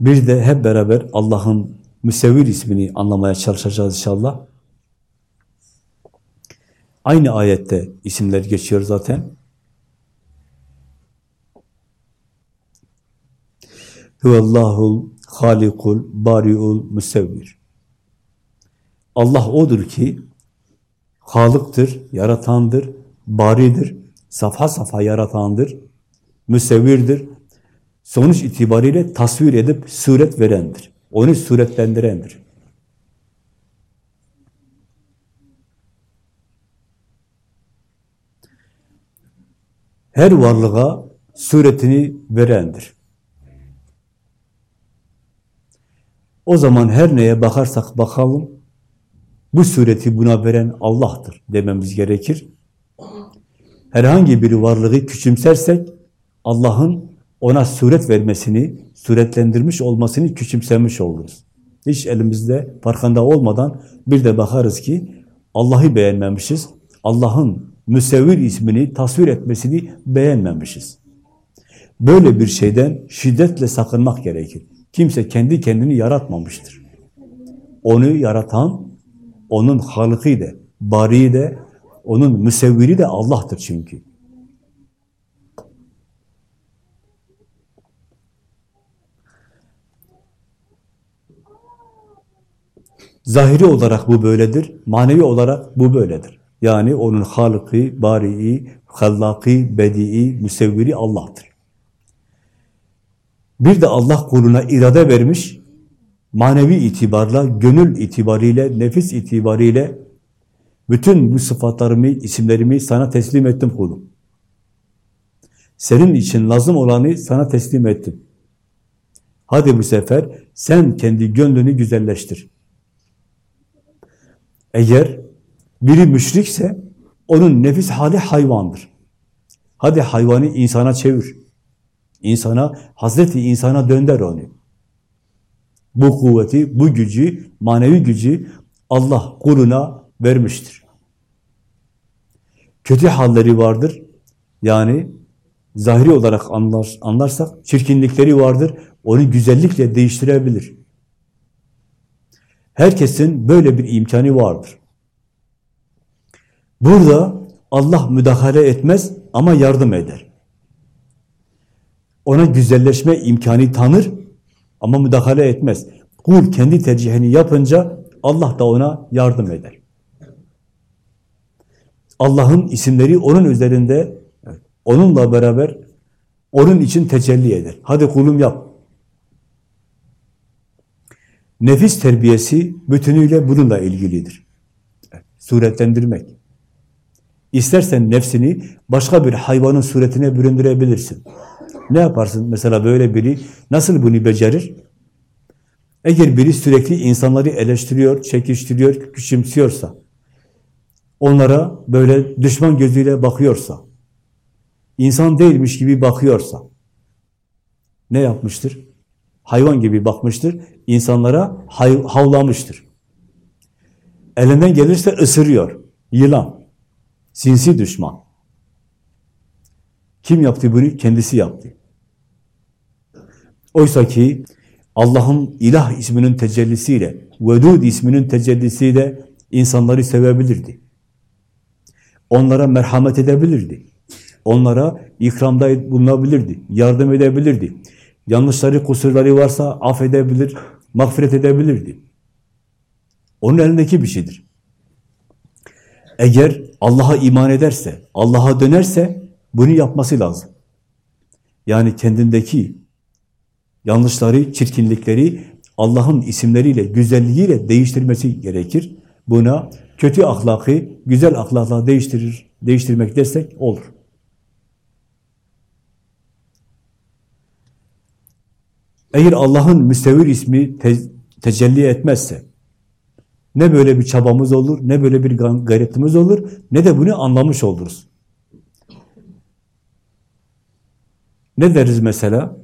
Bir de hep beraber Allah'ın müsevvir ismini anlamaya çalışacağız inşallah. Aynı ayette isimler geçiyor zaten. Huvallahul halikul bariul müsevvir. Allah odur ki Halıktır, yaratandır, baridir, safha safha yaratandır, müsevvirdir. Sonuç itibariyle tasvir edip suret verendir. Onu suretlendirendir. Her varlığa suretini verendir. O zaman her neye bakarsak bakalım, bu sureti buna veren Allah'tır dememiz gerekir. Herhangi bir varlığı küçümsersek, Allah'ın ona suret vermesini, suretlendirmiş olmasını küçümsemiş oluruz. Hiç elimizde farkında olmadan bir de bakarız ki Allah'ı beğenmemişiz. Allah'ın müsevvir ismini tasvir etmesini beğenmemişiz. Böyle bir şeyden şiddetle sakınmak gerekir. Kimse kendi kendini yaratmamıştır. Onu yaratan, onun halıkı de, bari de, onun müsevviri de Allah'tır çünkü. Zahiri olarak bu böyledir, manevi olarak bu böyledir. Yani onun halıkı, bari'i, hallakı, bedi'i, müsevviri Allah'tır. Bir de Allah kuluna irade vermiş, manevi itibarla, gönül itibariyle, nefis itibariyle bütün bu sıfatlarımı, isimlerimi sana teslim ettim kulum. Senin için lazım olanı sana teslim ettim. Hadi bu sefer sen kendi gönlünü güzelleştir. Eğer biri müşrikse onun nefis hali hayvandır. Hadi hayvanı insana çevir. İnsana, Hazreti insana dönder onu. Bu kuvveti, bu gücü, manevi gücü Allah kuluna vermiştir. Kötü halleri vardır. Yani zahiri olarak anlar, anlarsak çirkinlikleri vardır. Onu güzellikle değiştirebilir. Herkesin böyle bir imkanı vardır. Burada Allah müdahale etmez ama yardım eder. Ona güzelleşme imkanı tanır ama müdahale etmez. Kul kendi tercihini yapınca Allah da ona yardım eder. Allah'ın isimleri onun üzerinde, onunla beraber onun için tecelli eder. Hadi kulum yap. Nefis terbiyesi bütünüyle bununla ilgilidir. Suretlendirmek. İstersen nefsini başka bir hayvanın suretine büründürebilirsin. Ne yaparsın mesela böyle biri? Nasıl bunu becerir? Eğer biri sürekli insanları eleştiriyor, çekiştiriyor, küçümsüyorsa, onlara böyle düşman gözüyle bakıyorsa, insan değilmiş gibi bakıyorsa, ne yapmıştır? Hayvan gibi bakmıştır, insanlara hay havlamıştır. Elinden gelirse ısırıyor, yılan, sinsi düşman. Kim yaptı bunu? Kendisi yaptı. Oysa ki Allah'ın ilah isminin tecellisiyle, Vedud isminin tecellisiyle insanları sevebilirdi. Onlara merhamet edebilirdi. Onlara ikramda bulunabilirdi, yardım edebilirdi. Yanlışları, kusurları varsa affedebilir, mağfiret edebilirdi. Onun elindeki bir şeydir. Eğer Allah'a iman ederse, Allah'a dönerse bunu yapması lazım. Yani kendindeki yanlışları, çirkinlikleri Allah'ın isimleriyle, güzelliğiyle değiştirmesi gerekir. Buna kötü ahlakı güzel ahlakla değiştirir, değiştirmek desek olur. Eğer Allah'ın müstevir ismi te tecelli etmezse, ne böyle bir çabamız olur, ne böyle bir gayretimiz olur, ne de bunu anlamış oluruz. Ne deriz mesela?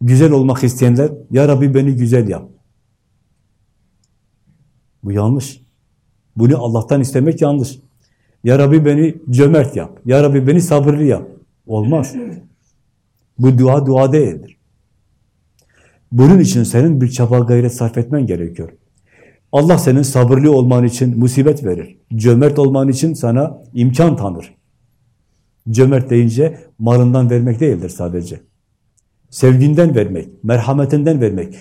Güzel olmak isteyenler, Ya Rabbi beni güzel yap. Bu yanlış. Bunu Allah'tan istemek yanlış. Ya Rabbi beni cömert yap. Ya Rabbi beni sabırlı yap. Olmaz. Bu dua dua değildir. Bunun için senin bir çaba gayret sarf etmen gerekiyor. Allah senin sabırlı olman için musibet verir. Cömert olman için sana imkan tanır. Cömert deyince malından vermek değildir sadece. Sevginden vermek, merhametinden vermek.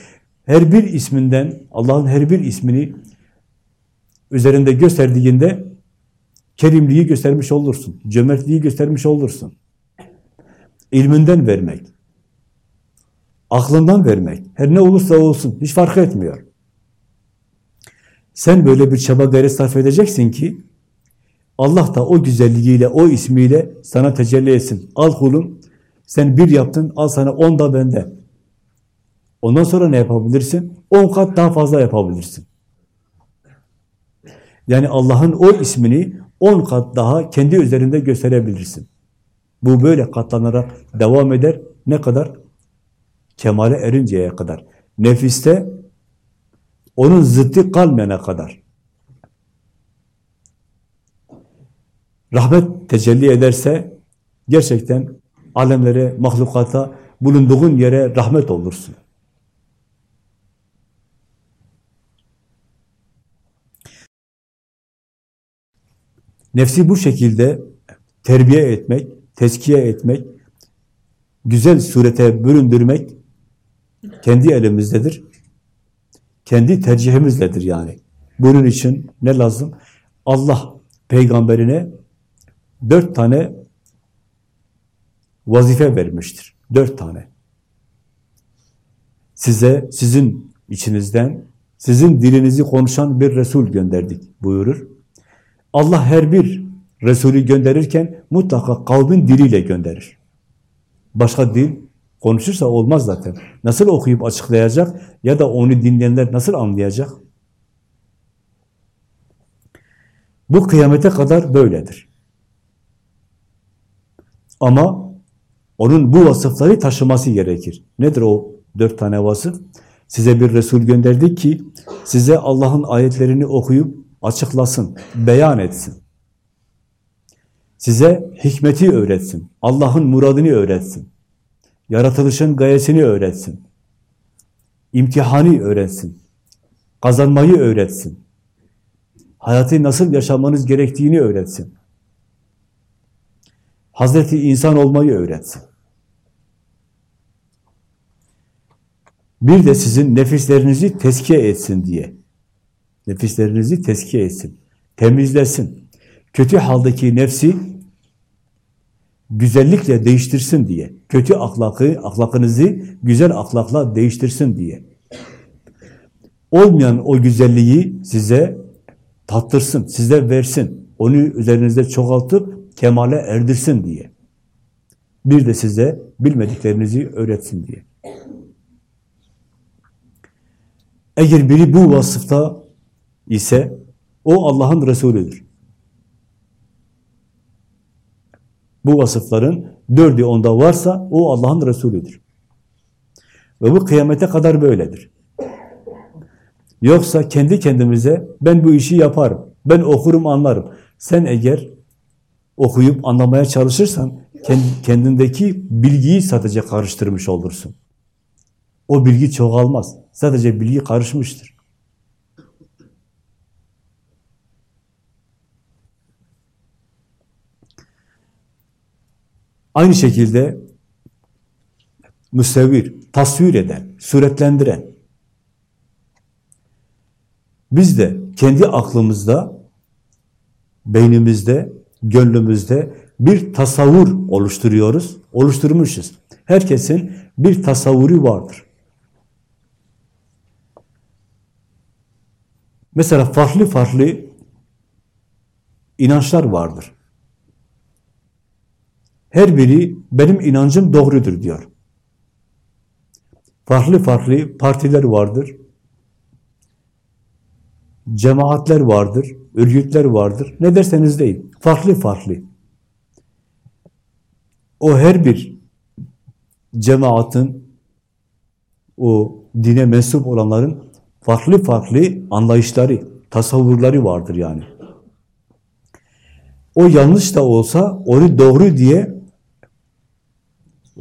Her bir isminden, Allah'ın her bir ismini üzerinde gösterdiğinde kerimliği göstermiş olursun. Cömertliği göstermiş olursun. İlminden vermek. Aklından vermek. Her ne olursa olsun. Hiç fark etmiyor. Sen böyle bir çaba gayret sarf edeceksin ki Allah da o güzelliğiyle, o ismiyle sana tecelli etsin. Al kulum, sen bir yaptın, al sana on da bende. Ondan sonra ne yapabilirsin? On kat daha fazla yapabilirsin. Yani Allah'ın o ismini on kat daha kendi üzerinde gösterebilirsin. Bu böyle katlanarak devam eder. Ne kadar? Kemale erinceye kadar. Nefiste onun zıttı kalmayana kadar. Rahmet tecelli ederse gerçekten alemlere, mahlukata, bulunduğun yere rahmet olursun. Nefsi bu şekilde terbiye etmek, teskiye etmek, güzel surete büründürmek kendi elimizdedir. Kendi tercihimizledir yani. Bunun için ne lazım? Allah peygamberine dört tane vazife vermiştir. Dört tane. Size, sizin içinizden, sizin dilinizi konuşan bir Resul gönderdik buyurur. Allah her bir Resulü gönderirken mutlaka kavmin diliyle gönderir. Başka dil konuşursa olmaz zaten. Nasıl okuyup açıklayacak ya da onu dinleyenler nasıl anlayacak? Bu kıyamete kadar böyledir. Ama onun bu vasıfları taşıması gerekir. Nedir o dört tane vasıf? Size bir Resul gönderdik ki size Allah'ın ayetlerini okuyup açıklasın, beyan etsin. Size hikmeti öğretsin, Allah'ın muradını öğretsin. Yaratılışın gayesini öğretsin. İmtihanı öğretsin. Kazanmayı öğretsin. Hayatı nasıl yaşamanız gerektiğini öğretsin. Hazreti insan olmayı öğretsin. Bir de sizin nefislerinizi teskiye etsin diye. Nefislerinizi teskiye etsin. Temizlesin. Kötü haldeki nefsi güzellikle değiştirsin diye. Kötü ahlakı, ahlakınızı güzel ahlakla değiştirsin diye. Olmayan o güzelliği size tattırsın, size versin. Onu üzerinizde çoğaltıp kemale erdirsin diye. Bir de size bilmediklerinizi öğretsin diye. Eğer biri bu vasıfta ise o Allah'ın Resulüdür. Bu vasıfların dördü onda varsa o Allah'ın Resulüdür. Ve bu kıyamete kadar böyledir. Yoksa kendi kendimize ben bu işi yaparım, ben okurum anlarım. Sen eğer okuyup anlamaya çalışırsan kendindeki bilgiyi sadece karıştırmış olursun. O bilgi çoğalmaz. Sadece bilgi karışmıştır. Aynı şekilde müsevvir, tasvir eden, suretlendiren. Biz de kendi aklımızda, beynimizde, gönlümüzde bir tasavvur oluşturuyoruz, oluşturmuşuz. Herkesin bir tasavvuru vardır. Mesela farklı farklı inançlar vardır. Her biri benim inancım doğrudur diyor. Farklı farklı partiler vardır. Cemaatler vardır, örgütler vardır. Ne derseniz deyin. Farklı farklı. O her bir cemaatin, o dine mensup olanların farklı farklı anlayışları, tasavvurları vardır yani. O yanlış da olsa onu doğru diye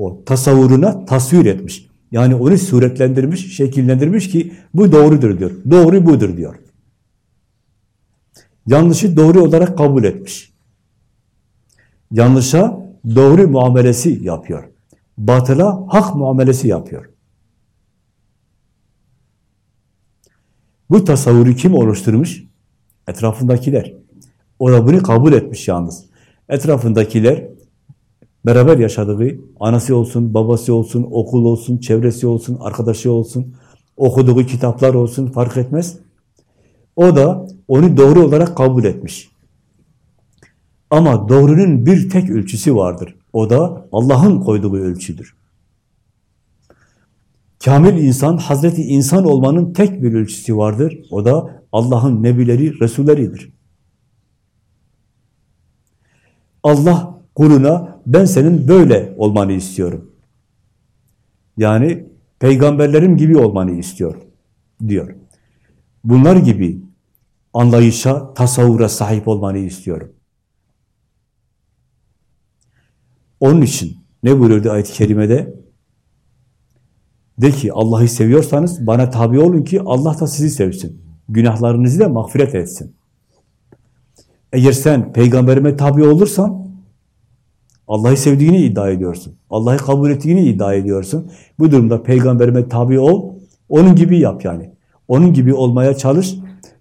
o tasavvuruna tasvir etmiş. Yani onu suretlendirmiş, şekillendirmiş ki bu doğrudur diyor. Doğru budur diyor. Yanlışı doğru olarak kabul etmiş. Yanlışa doğru muamelesi yapıyor. Batıla hak muamelesi yapıyor. Bu tasavvuru kim oluşturmuş? Etrafındakiler. O da bunu kabul etmiş yalnız. Etrafındakiler beraber yaşadığı, anası olsun, babası olsun, okul olsun, çevresi olsun, arkadaşı olsun, okuduğu kitaplar olsun fark etmez. O da onu doğru olarak kabul etmiş. Ama doğrunun bir tek ölçüsü vardır. O da Allah'ın koyduğu ölçüdür. Kamil insan, Hazreti insan olmanın tek bir ölçüsü vardır. O da Allah'ın nebileri, resulleridir. Allah kuluna ben senin böyle olmanı istiyorum. Yani peygamberlerim gibi olmanı istiyor diyor. Bunlar gibi anlayışa, tasavvura sahip olmanı istiyorum. Onun için ne buyurdu ayet-i kerimede? De ki Allah'ı seviyorsanız bana tabi olun ki Allah da sizi sevsin. Günahlarınızı da mağfiret etsin. Eğer sen peygamberime tabi olursan Allah'ı sevdiğini iddia ediyorsun. Allah'ı kabul ettiğini iddia ediyorsun. Bu durumda peygamberime tabi ol, onun gibi yap yani. Onun gibi olmaya çalış,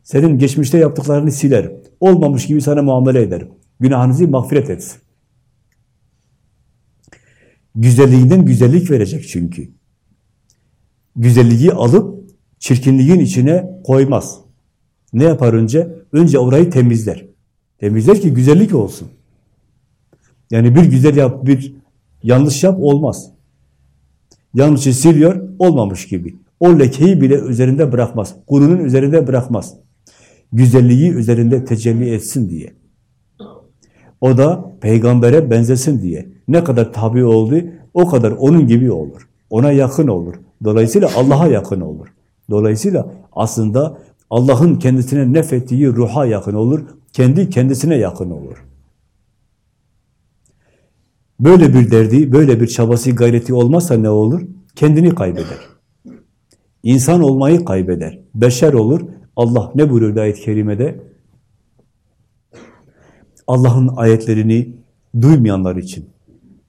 senin geçmişte yaptıklarını silerim. Olmamış gibi sana muamele ederim. Günahınızı mağfiret etsin. Güzelliğinden güzellik verecek çünkü. Güzelliği alıp çirkinliğin içine koymaz. Ne yapar önce? Önce orayı temizler. Temizler ki güzellik olsun. Yani bir güzel yap, bir yanlış yap olmaz. Yanlışı siliyor, olmamış gibi. O lekeyi bile üzerinde bırakmaz. Kurunun üzerinde bırakmaz. Güzelliği üzerinde tecelli etsin diye. O da peygambere benzesin diye. Ne kadar tabi oldu, o kadar onun gibi olur. Ona yakın olur. Dolayısıyla Allah'a yakın olur. Dolayısıyla aslında Allah'ın kendisine nefettiği ruha yakın olur. Kendi kendisine yakın olur. Böyle bir derdi, böyle bir çabası, gayreti olmazsa ne olur? Kendini kaybeder. İnsan olmayı kaybeder. Beşer olur. Allah ne buyuruyor ayet-i kerimede? Allah'ın ayetlerini duymayanlar için,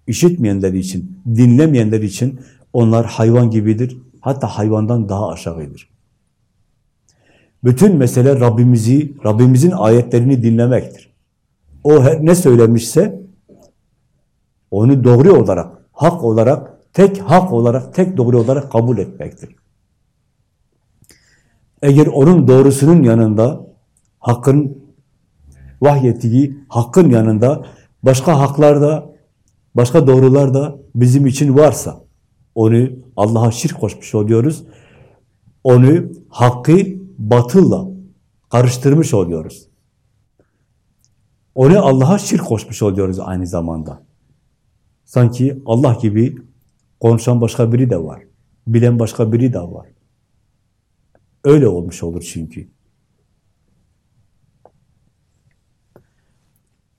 işitmeyenler için, dinlemeyenler için onlar hayvan gibidir. Hatta hayvandan daha aşağıdır. Bütün mesele Rabbimizi, Rabbimizin ayetlerini dinlemektir. O her ne söylemişse onu doğru olarak, hak olarak, tek hak olarak, tek doğru olarak kabul etmektir. Eğer onun doğrusunun yanında, hakkın vahyettiği hakkın yanında başka haklar da, başka doğrular da bizim için varsa, onu Allah'a şirk koşmuş oluyoruz. Onu hakkı batılla karıştırmış oluyoruz. Onu Allah'a şirk koşmuş oluyoruz aynı zamanda. Sanki Allah gibi konuşan başka biri de var. Bilen başka biri de var. Öyle olmuş olur çünkü.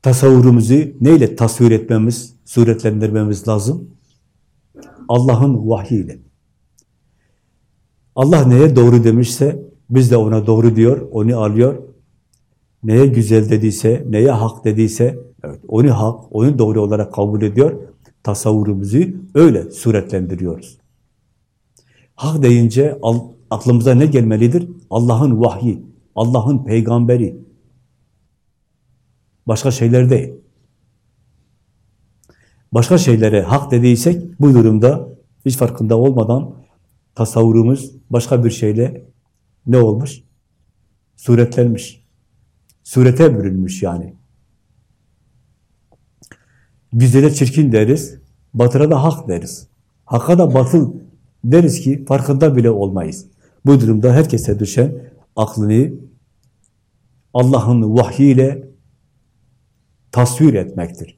Tasavvurumuzu neyle tasvir etmemiz, suretlendirmemiz lazım? Allah'ın vahyiyle. Allah neye doğru demişse biz de ona doğru diyor, onu alıyor. Neye güzel dediyse, neye hak dediyse evet, onu hak, onu doğru olarak kabul ediyor. Tasavvurumuzu öyle suretlendiriyoruz. Hak deyince aklımıza ne gelmelidir? Allah'ın vahyi, Allah'ın peygamberi. Başka şeyler değil. Başka şeylere hak dediysek bu durumda hiç farkında olmadan tasavvurumuz başka bir şeyle ne olmuş? Suretlenmiş. Surete bürünmüş yani. Güzele çirkin deriz, batıra da hak deriz. Hakka da batıl deriz ki farkında bile olmayız. Bu durumda herkese düşen aklını Allah'ın vahyiyle tasvir etmektir.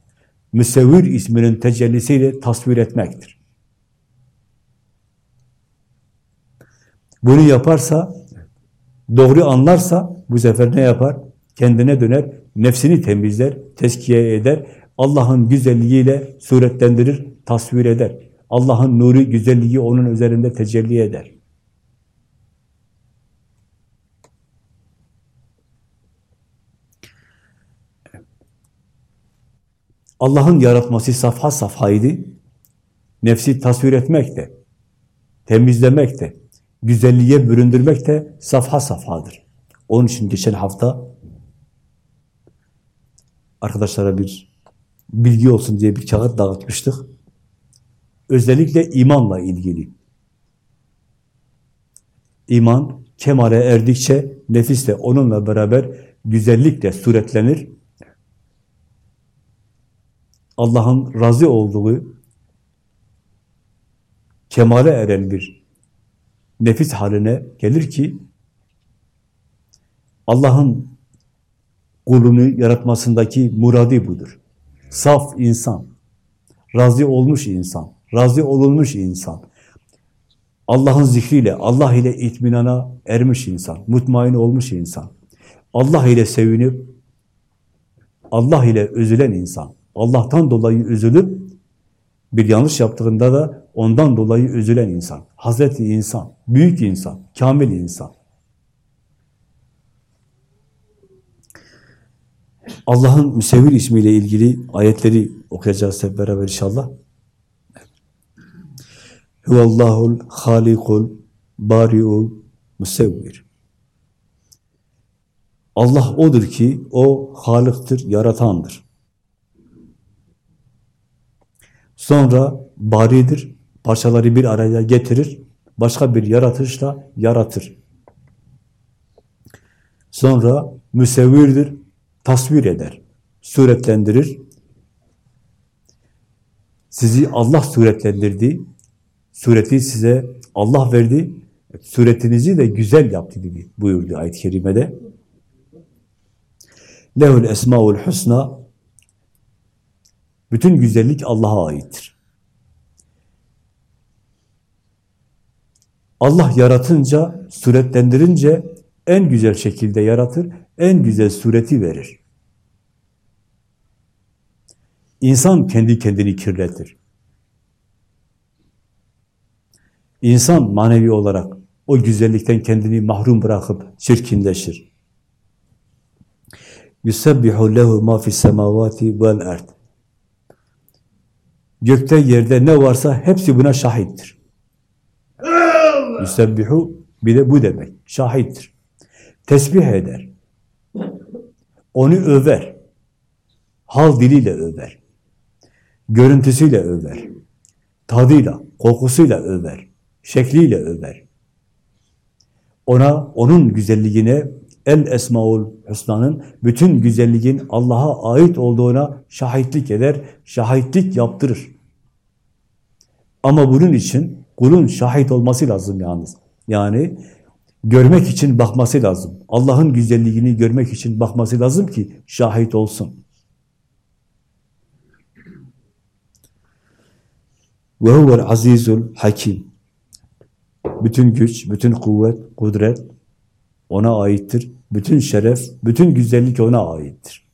Müsevvir isminin tecellisiyle tasvir etmektir. Bunu yaparsa, doğru anlarsa bu sefer ne yapar? Kendine döner, nefsini temizler, teskiye eder, Allah'ın güzelliğiyle suretlendirir, tasvir eder. Allah'ın nuru, güzelliği onun üzerinde tecelli eder. Allah'ın yaratması safha safhaydı. Nefsi tasvir etmek de, temizlemek de, güzelliğe büründürmek de safha safhadır. Onun için geçen hafta arkadaşlara bir bilgi olsun diye bir kağıt dağıtmıştık. Özellikle imanla ilgili. İman kemale erdikçe nefis de onunla beraber güzellikle suretlenir. Allah'ın razı olduğu kemale eren bir nefis haline gelir ki Allah'ın kulunu yaratmasındaki muradi budur. Saf insan, razı olmuş insan, razı olunmuş insan, Allah'ın zikriyle, Allah ile itminana ermiş insan, mutmain olmuş insan, Allah ile sevinip, Allah ile üzülen insan, Allah'tan dolayı üzülüp, bir yanlış yaptığında da ondan dolayı üzülen insan, Hazreti insan, büyük insan, kamil insan. Allah'ın müsevvir ismiyle ilgili ayetleri okuyacağız hep beraber inşallah. Huvallahul halikul bari'ul musevvir. Allah odur ki o halıktır, yaratandır. Sonra baridir, parçaları bir araya getirir, başka bir yaratışla yaratır. Sonra müsevvirdir, tasvir eder, suretlendirir. Sizi Allah suretlendirdi, sureti size Allah verdi, suretinizi de güzel yaptı dedi buyurdu ayet-i kerimede. Lehul esmaul husna bütün güzellik Allah'a aittir. Allah yaratınca, suretlendirince en güzel şekilde yaratır, en güzel sureti verir. İnsan kendi kendini kirletir. İnsan manevi olarak o güzellikten kendini mahrum bırakıp çirkinleşir. Yusebbihu lehu ma fis semavati vel ard. Gökte yerde ne varsa hepsi buna şahittir. Yusebbihu bir de bu demek. Şahittir. Tesbih eder. Onu över. Hal diliyle över. Görüntüsüyle över. Tadıyla, kokusuyla över. Şekliyle över. Ona, onun güzelliğine, El Esmaul Hüsna'nın bütün güzelliğin Allah'a ait olduğuna şahitlik eder, şahitlik yaptırır. Ama bunun için kulun şahit olması lazım yalnız. Yani görmek için bakması lazım. Allah'ın güzelliğini görmek için bakması lazım ki şahit olsun. Ve huvel azizul hakim. Bütün güç, bütün kuvvet, kudret ona aittir. Bütün şeref, bütün güzellik ona aittir.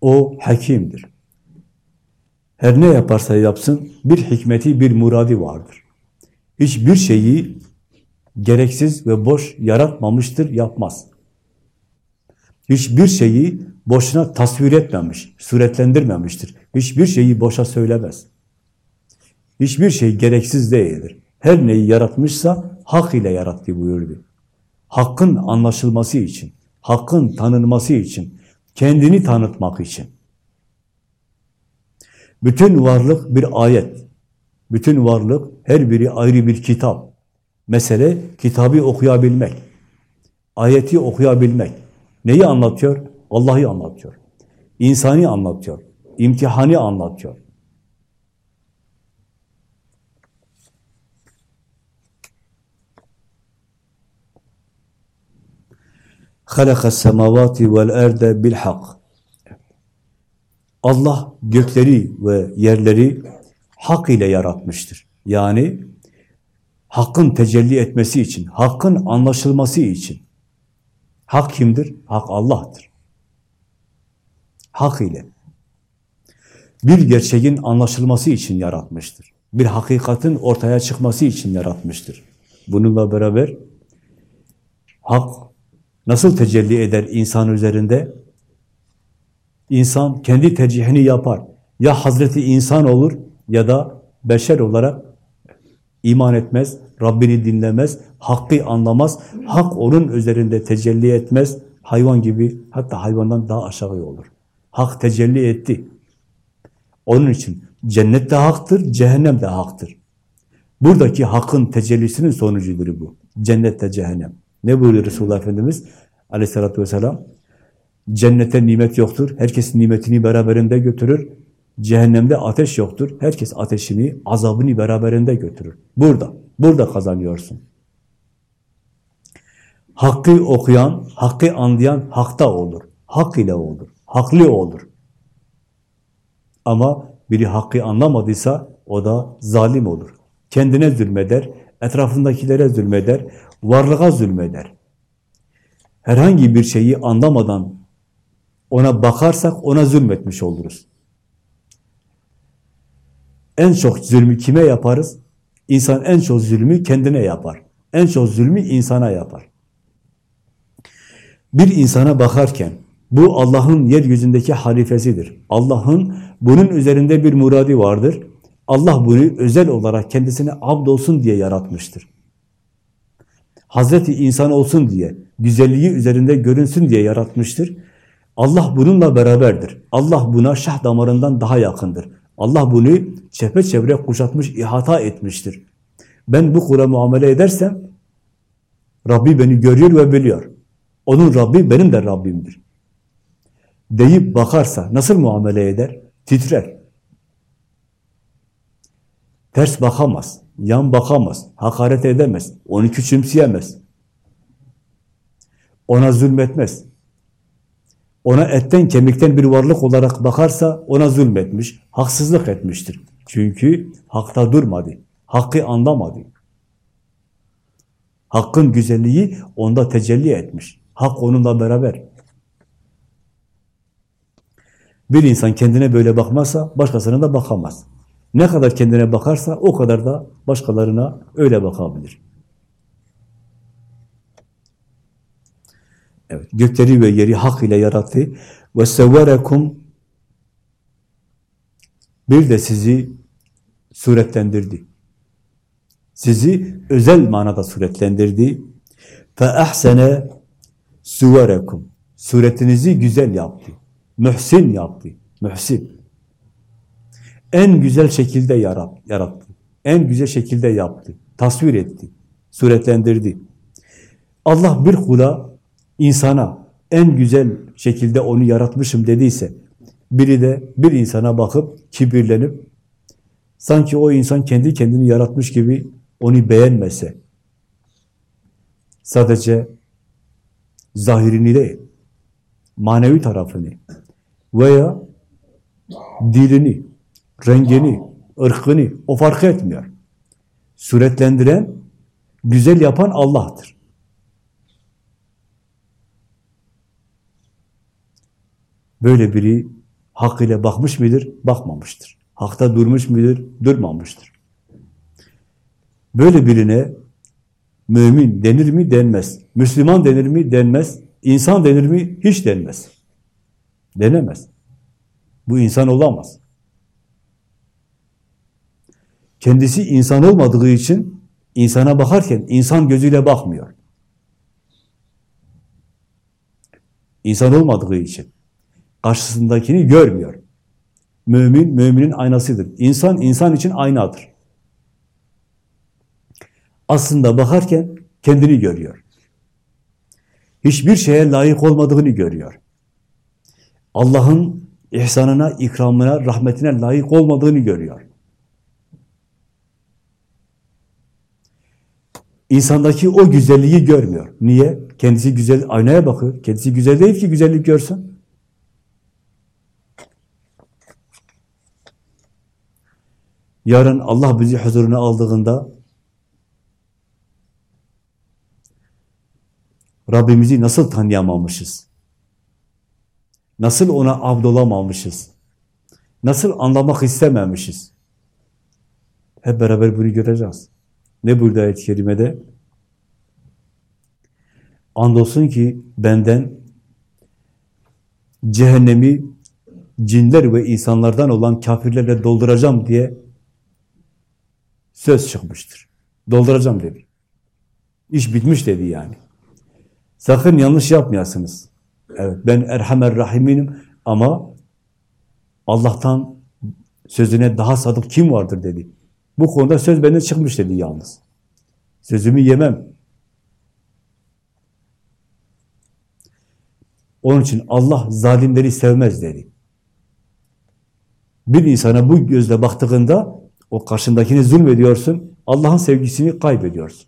O hakimdir. Her ne yaparsa yapsın bir hikmeti, bir muradi vardır. Hiçbir şeyi gereksiz ve boş yaratmamıştır, yapmaz. Hiçbir şeyi boşuna tasvir etmemiş, suretlendirmemiştir. Hiçbir şeyi boşa söylemez. Hiçbir şey gereksiz değildir. Her neyi yaratmışsa hak ile yarattı buyurdu. Hakkın anlaşılması için, hakkın tanınması için, kendini tanıtmak için. Bütün varlık bir ayet. Bütün varlık her biri ayrı bir kitap. Mesele kitabı okuyabilmek, ayeti okuyabilmek. Neyi anlatıyor? Allah'ı anlatıyor. İnsani anlatıyor. İmtihanı anlatıyor. halaka semavati vel erde. Allah gökleri ve yerleri hak ile yaratmıştır. Yani hakkın tecelli etmesi için, hakkın anlaşılması için. Hak kimdir? Hak Allah'tır. Hak ile. Bir gerçeğin anlaşılması için yaratmıştır. Bir hakikatin ortaya çıkması için yaratmıştır. Bununla beraber hak nasıl tecelli eder insan üzerinde? İnsan kendi tercihini yapar. Ya Hazreti insan olur ya da beşer olarak iman etmez, Rabbini dinlemez, hakkı anlamaz, hak onun üzerinde tecelli etmez, hayvan gibi hatta hayvandan daha aşağı olur. Hak tecelli etti. Onun için cennet de haktır, cehennem de haktır. Buradaki hakkın tecellisinin sonucudur bu. Cennet de cehennem. Ne buyuruyor Resulullah Efendimiz aleyhissalatü vesselam? Cennette nimet yoktur, herkes nimetini beraberinde götürür. Cehennemde ateş yoktur, herkes ateşini, azabını beraberinde götürür. Burada, burada kazanıyorsun. Hakkı okuyan, hakkı anlayan hakta olur. Hak ile olur, haklı olur. Ama biri hakkı anlamadıysa o da zalim olur. Kendine zulmeder, etrafındakilere zulmeder, varlığa zulmeder. Herhangi bir şeyi anlamadan ona bakarsak ona zulmetmiş oluruz. En çok zulmü kime yaparız? İnsan en çok zulmü kendine yapar. En çok zulmü insana yapar. Bir insana bakarken bu Allah'ın yeryüzündeki halifesidir. Allah'ın bunun üzerinde bir muradi vardır. Allah bunu özel olarak kendisine abd olsun diye yaratmıştır. Hazreti insan olsun diye, güzelliği üzerinde görünsün diye yaratmıştır. Allah bununla beraberdir. Allah buna şah damarından daha yakındır. Allah bunu çepeçevre kuşatmış, ihata etmiştir. Ben bu kula muamele edersem, Rabbi beni görüyor ve biliyor. Onun Rabbi benim de Rabbimdir. Deyip bakarsa nasıl muamele eder? Titrer. Ters bakamaz, yan bakamaz, hakaret edemez, onu küçümseyemez. Ona zulmetmez. Ona etten kemikten bir varlık olarak bakarsa ona zulmetmiş, haksızlık etmiştir. Çünkü hakta durmadı, hakkı anlamadı. Hakkın güzelliği onda tecelli etmiş. Hak onunla beraber. Bir insan kendine böyle bakmazsa başkasına da bakamaz. Ne kadar kendine bakarsa o kadar da başkalarına öyle bakabilir. Evet, gökleri ve yeri hak ile yarattı. Ve sevverekum bir de sizi suretlendirdi. Sizi özel manada suretlendirdi. Fe ahsene suverekum. Suretinizi güzel yaptı. Mühsin yaptı. Mühsin. En güzel şekilde yarattı. En güzel şekilde yaptı. Tasvir etti. Suretlendirdi. Allah bir kula, insana en güzel şekilde onu yaratmışım dediyse, biri de bir insana bakıp kibirlenip, sanki o insan kendi kendini yaratmış gibi onu beğenmese, sadece zahirini değil, manevi tarafını veya dilini, rengini, ırkını, o fark etmiyor. Suretlendiren, güzel yapan Allah'tır. Böyle biri hak ile bakmış mıdır? Bakmamıştır. Hakta durmuş mudur? Durmamıştır. Böyle birine mümin denir mi? Denmez. Müslüman denir mi? Denmez. İnsan denir mi? Hiç denmez. Denemez. Bu insan olamaz. Kendisi insan olmadığı için insana bakarken insan gözüyle bakmıyor. İnsan olmadığı için karşısındakini görmüyor. Mümin, müminin aynasıdır. İnsan, insan için aynadır. Aslında bakarken kendini görüyor. Hiçbir şeye layık olmadığını görüyor. Allah'ın ihsanına, ikramına, rahmetine layık olmadığını görüyor. İnsandaki o güzelliği görmüyor. Niye? Kendisi güzel, aynaya bakıyor. Kendisi güzel değil ki güzellik görsün. Yarın Allah bizi huzuruna aldığında Rabbimizi nasıl tanıyamamışız? Nasıl ona abdolamamışız? nasıl anlamak istememişiz? Hep beraber bunu göreceğiz. Ne burada ayet-i kerimede? Andolsun ki benden cehennemi cinler ve insanlardan olan kafirlerle dolduracağım diye söz çıkmıştır. Dolduracağım dedi. İş bitmiş dedi yani. Sakın yanlış yapmayasınız. Evet ben Erhamer Rahiminim ama Allah'tan sözüne daha sadık kim vardır dedi. Bu konuda söz benden çıkmış dedi yalnız. Sözümü yemem. Onun için Allah zalimleri sevmez dedi. Bir insana bu gözle baktığında o karşındakini zulmediyorsun, Allah'ın sevgisini kaybediyorsun.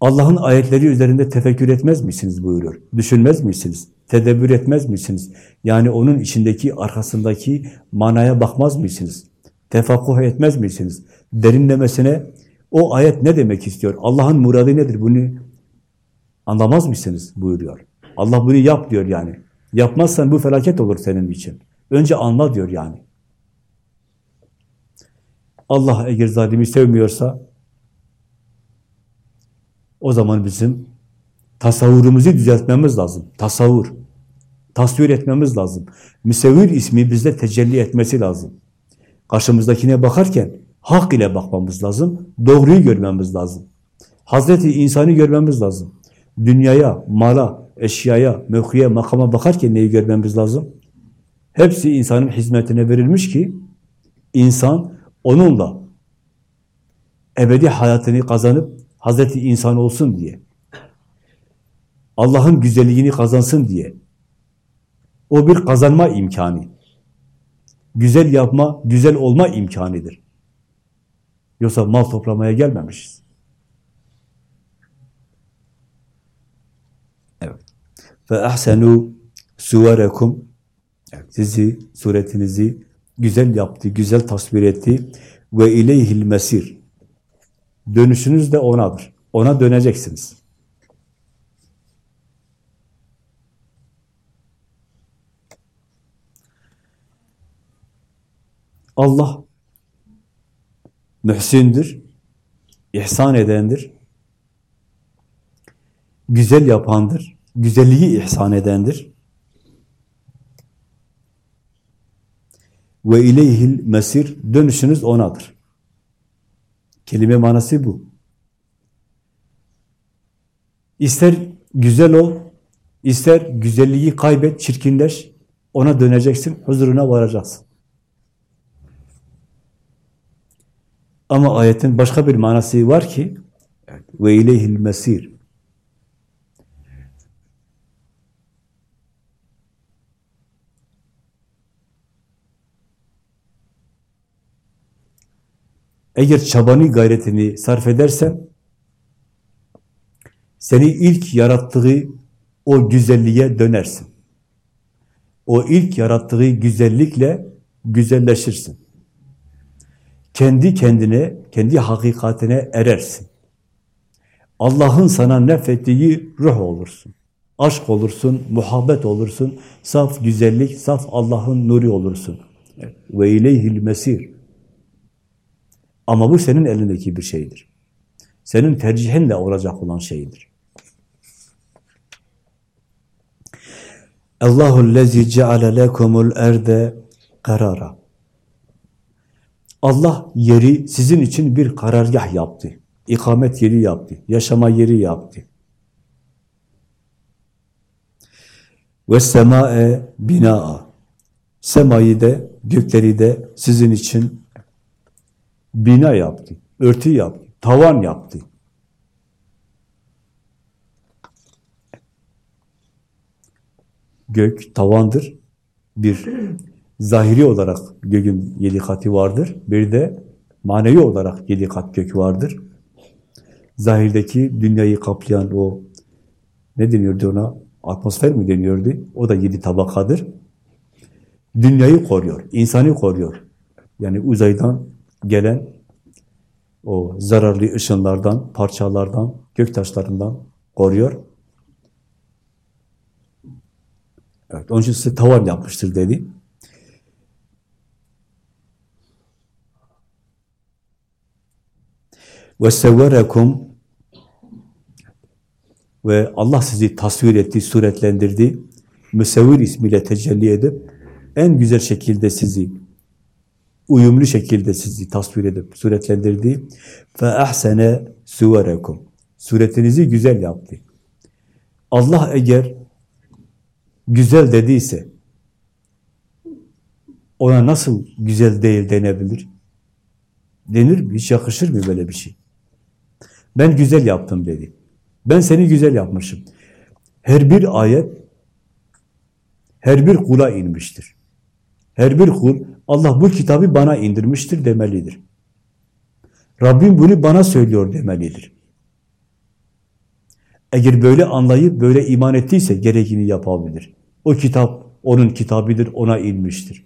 Allah'ın ayetleri üzerinde tefekkür etmez misiniz buyuruyor. Düşünmez misiniz? Tedebbür etmez misiniz? Yani onun içindeki, arkasındaki manaya bakmaz mısınız? Tefakkuh etmez misiniz? Derinlemesine o ayet ne demek istiyor? Allah'ın muradı nedir? Bunu anlamaz mısınız? buyuruyor. Allah bunu yap diyor yani. Yapmazsan bu felaket olur senin için. Önce anla diyor yani. Allah eğer zalimi sevmiyorsa o zaman bizim tasavvurumuzu düzeltmemiz lazım. Tasavvur. Tasvir etmemiz lazım. Müsevvir ismi bizde tecelli etmesi lazım. Karşımızdakine bakarken hak ile bakmamız lazım. Doğruyu görmemiz lazım. Hazreti insanı görmemiz lazım. Dünyaya, mala, eşyaya, mevkiye, makama bakarken neyi görmemiz lazım? Hepsi insanın hizmetine verilmiş ki insan onunla ebedi hayatını kazanıp Hazreti insan olsun diye. Allah'ın güzelliğini kazansın diye. O bir kazanma imkanı. Güzel yapma, güzel olma imkanıdır. Yoksa mal toplamaya gelmemişiz. Evet. Ve ahsenu suvarekum sizi, suretinizi güzel yaptı, güzel tasvir etti. Ve ileyhil mesir. Dönüşünüz de O'nadır. Ona döneceksiniz. Allah mühsindir, ihsan edendir, güzel yapandır, güzelliği ihsan edendir. Ve ileyhil mesir, dönüşünüz O'nadır. Kelime manası bu. İster güzel ol, ister güzelliği kaybet, çirkinleş, ona döneceksin, huzuruna varacaksın. Ama ayetin başka bir manası var ki ve ileyhil mesir. Eğer çabanı, gayretini sarf edersen seni ilk yarattığı o güzelliğe dönersin. O ilk yarattığı güzellikle güzelleşirsin kendi kendine, kendi hakikatine erersin. Allah'ın sana nefettiği ruh olursun. Aşk olursun, muhabbet olursun, saf güzellik, saf Allah'ın nuru olursun. Ve ileyhil mesir. Ama bu senin elindeki bir şeydir. Senin tercihinle olacak olan şeydir. Allahu lezi ceale lekumul erde karara. Allah yeri sizin için bir karargah yaptı. İkamet yeri yaptı. Yaşama yeri yaptı. Ve semae binaa. Semayı da, gökleri de sizin için bina yaptı. Örtü yaptı. Tavan yaptı. Gök tavandır. Bir zahiri olarak gökün yedi katı vardır. Bir de manevi olarak yedi kat gök vardır. Zahirdeki dünyayı kaplayan o ne deniyordu ona? Atmosfer mi deniyordu? O da yedi tabakadır. Dünyayı koruyor, insanı koruyor. Yani uzaydan gelen o zararlı ışınlardan, parçalardan, göktaşlarından koruyor. Evet, onun için size tavan yapmıştır dedi. Ve sevverekum ve Allah sizi tasvir etti, suretlendirdi. Müsevvir ismiyle tecelli edip en güzel şekilde sizi uyumlu şekilde sizi tasvir edip suretlendirdi. Ve ahsene suverekum. Suretinizi güzel yaptı. Allah eğer güzel dediyse ona nasıl güzel değil denebilir? Denir mi? Hiç yakışır mı böyle bir şey? Ben güzel yaptım dedi. Ben seni güzel yapmışım. Her bir ayet her bir kula inmiştir. Her bir kul Allah bu kitabı bana indirmiştir demelidir. Rabbim bunu bana söylüyor demelidir. Eğer böyle anlayıp böyle iman ettiyse gerekini yapabilir. O kitap onun kitabıdır, ona inmiştir.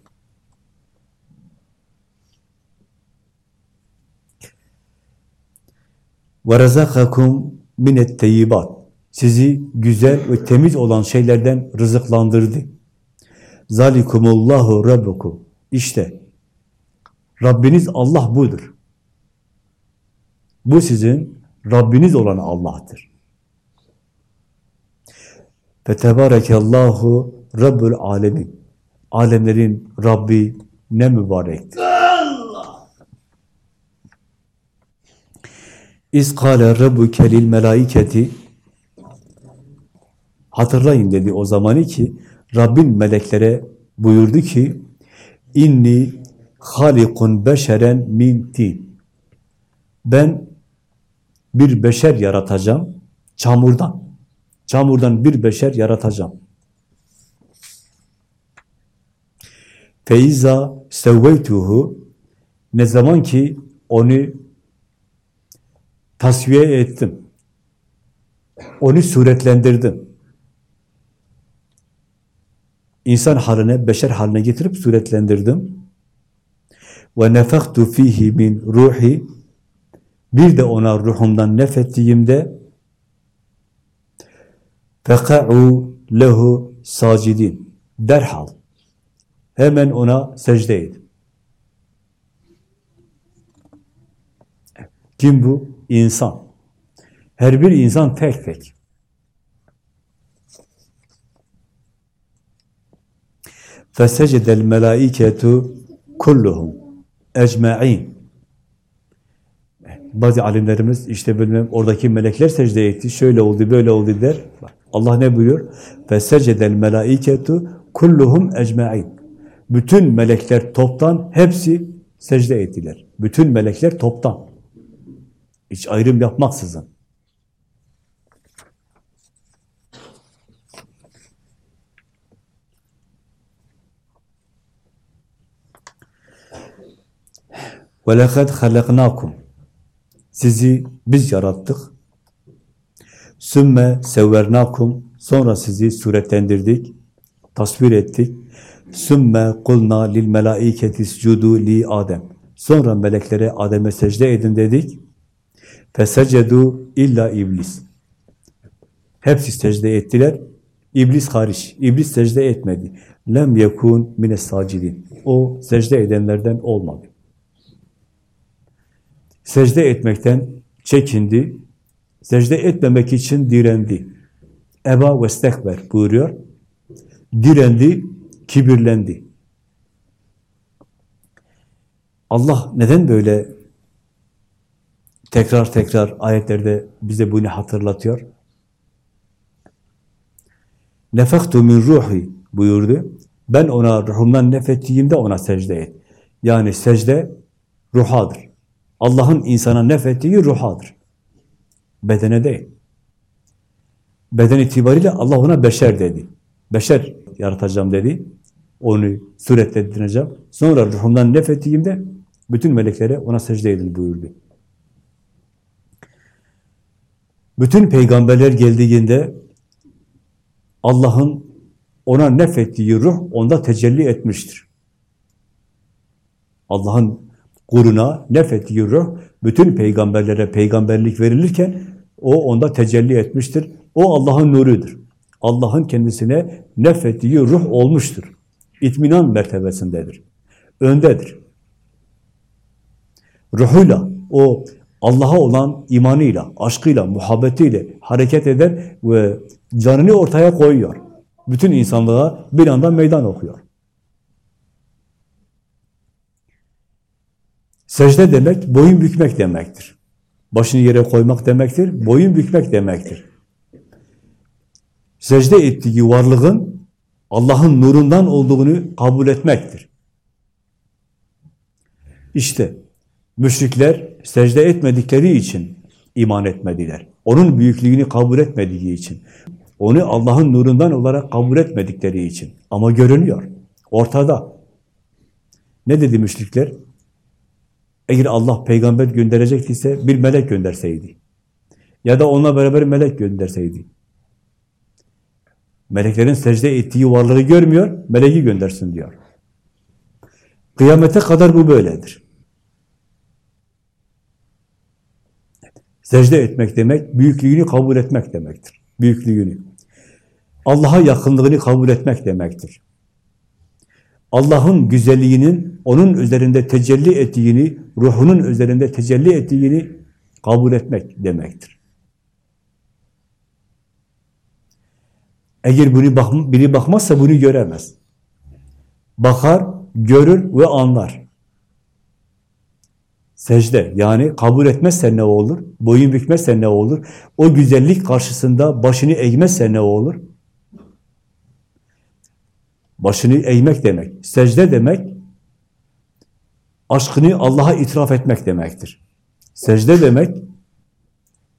وَرَزَقَكُمْ مِنَ التَّيِّبَاتِ Sizi güzel ve temiz olan şeylerden rızıklandırdı. Zalikumullahu rabbukum. İşte Rabbiniz Allah budur. Bu sizin Rabbiniz olan Allah'tır. Fetebarekallahu Rabbul alemin. Alemlerin Rabbi ne mübarektir. Allah! İz kâle rabbuke lil melaiketi Hatırlayın dedi o zamanı ki Rabbin meleklere buyurdu ki inni halikun beşeren min tin. Ben bir beşer yaratacağım çamurdan. Çamurdan bir beşer yaratacağım. Feiza sevveytuhu ne zaman ki onu tasviye ettim. Onu suretlendirdim. İnsan haline, beşer haline getirip suretlendirdim. Ve nefektu fihi min ruhi bir de ona ruhumdan nefettiğimde feka'u lehu sacidin derhal hemen ona secde edin. Kim bu? İnsan. Her bir insan tek tek. فَسَجَدَ الْمَلَائِكَةُ كُلُّهُمْ اَجْمَعِينَ Bazı alimlerimiz işte bilmem oradaki melekler secde etti, şöyle oldu, böyle oldu der. Allah ne buyuruyor? فَسَجَدَ الْمَلَائِكَةُ كُلُّهُمْ اَجْمَعِينَ Bütün melekler toptan hepsi secde ettiler. Bütün melekler toptan. Hiç ayrım yapmaksızın. وَلَقَدْ خَلَقْنَاكُمْ Sizi biz yarattık. Sümme sevvernakum sonra sizi suretlendirdik, tasvir ettik. Sümme kulna lil melaiketi sucudu li Adem. Sonra meleklere Adem'e secde edin dedik. Fesecedu illa iblis. Hepsi secde ettiler. İblis hariç. İblis secde etmedi. Lem yekun mines sacidin. O secde edenlerden olmadı secde etmekten çekindi, secde etmemek için direndi. Eba ve stekber buyuruyor. Direndi, kibirlendi. Allah neden böyle tekrar tekrar ayetlerde bize bunu hatırlatıyor? Nefektu min ruhi buyurdu. Ben ona ruhumdan nefettiğimde ona secde et. Yani secde ruhadır. Allah'ın insana nefettiği ruhadır. Bedene değil. Beden itibariyle Allah ona beşer dedi. Beşer yaratacağım dedi. Onu suretlendireceğim. Sonra ruhumdan nefettiğimde bütün meleklere ona secde edin buyurdu. Bütün peygamberler geldiğinde Allah'ın ona nefettiği ruh onda tecelli etmiştir. Allah'ın Kuruna nefettiği ruh bütün peygamberlere peygamberlik verilirken o onda tecelli etmiştir. O Allah'ın nurudur. Allah'ın kendisine nefettiği ruh olmuştur. İtminan mertebesindedir. Öndedir. Ruhuyla, o Allah'a olan imanıyla, aşkıyla, muhabbetiyle hareket eder ve canını ortaya koyuyor. Bütün insanlığa bir anda meydan okuyor. Secde demek, boyun bükmek demektir. Başını yere koymak demektir, boyun bükmek demektir. Secde ettiği varlığın Allah'ın nurundan olduğunu kabul etmektir. İşte müşrikler secde etmedikleri için iman etmediler. Onun büyüklüğünü kabul etmediği için. Onu Allah'ın nurundan olarak kabul etmedikleri için. Ama görünüyor. Ortada. Ne dedi müşrikler? Eğer Allah peygamber gönderecektiyse bir melek gönderseydi. Ya da onunla beraber melek gönderseydi. Meleklerin secde ettiği varlığı görmüyor, meleği göndersin diyor. Kıyamete kadar bu böyledir. Secde etmek demek, büyüklüğünü kabul etmek demektir. Büyüklüğünü. Allah'a yakınlığını kabul etmek demektir. Allah'ın güzelliğinin onun üzerinde tecelli ettiğini, ruhunun üzerinde tecelli ettiğini kabul etmek demektir. Eğer bunu bak, biri bakmazsa bunu göremez. Bakar, görür ve anlar. Secde, yani kabul etmezse ne olur? Boyun bükmezse ne olur? O güzellik karşısında başını eğmezse ne olur? Başını eğmek demek. Secde demek, aşkını Allah'a itiraf etmek demektir. Secde demek,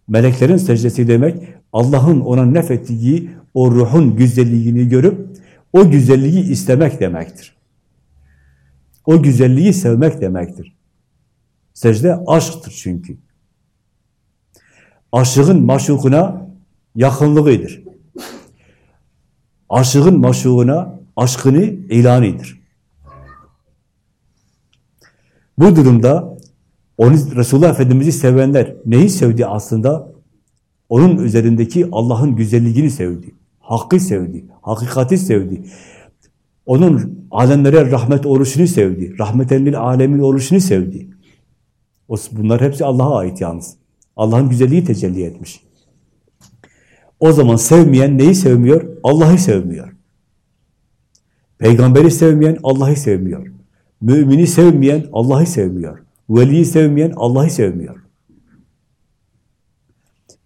meleklerin secdesi demek, Allah'ın ona nefettiği o ruhun güzelliğini görüp, o güzelliği istemek demektir. O güzelliği sevmek demektir. Secde aşktır çünkü. Aşığın maşukuna yakınlığıdır. Aşığın maşuğuna aşkını ilanidir. Bu durumda onu Resulullah Efendimiz'i sevenler neyi sevdi aslında? Onun üzerindeki Allah'ın güzelliğini sevdi. Hakkı sevdi. Hakikati sevdi. Onun alemlere rahmet oluşunu sevdi. Rahmetenlil alemin oluşunu sevdi. Bunlar hepsi Allah'a ait yalnız. Allah'ın güzelliği tecelli etmiş. O zaman sevmeyen neyi sevmiyor? Allah'ı sevmiyor. Peygamberi sevmeyen Allah'ı sevmiyor. Mümini sevmeyen Allah'ı sevmiyor. Veliyi sevmeyen Allah'ı sevmiyor.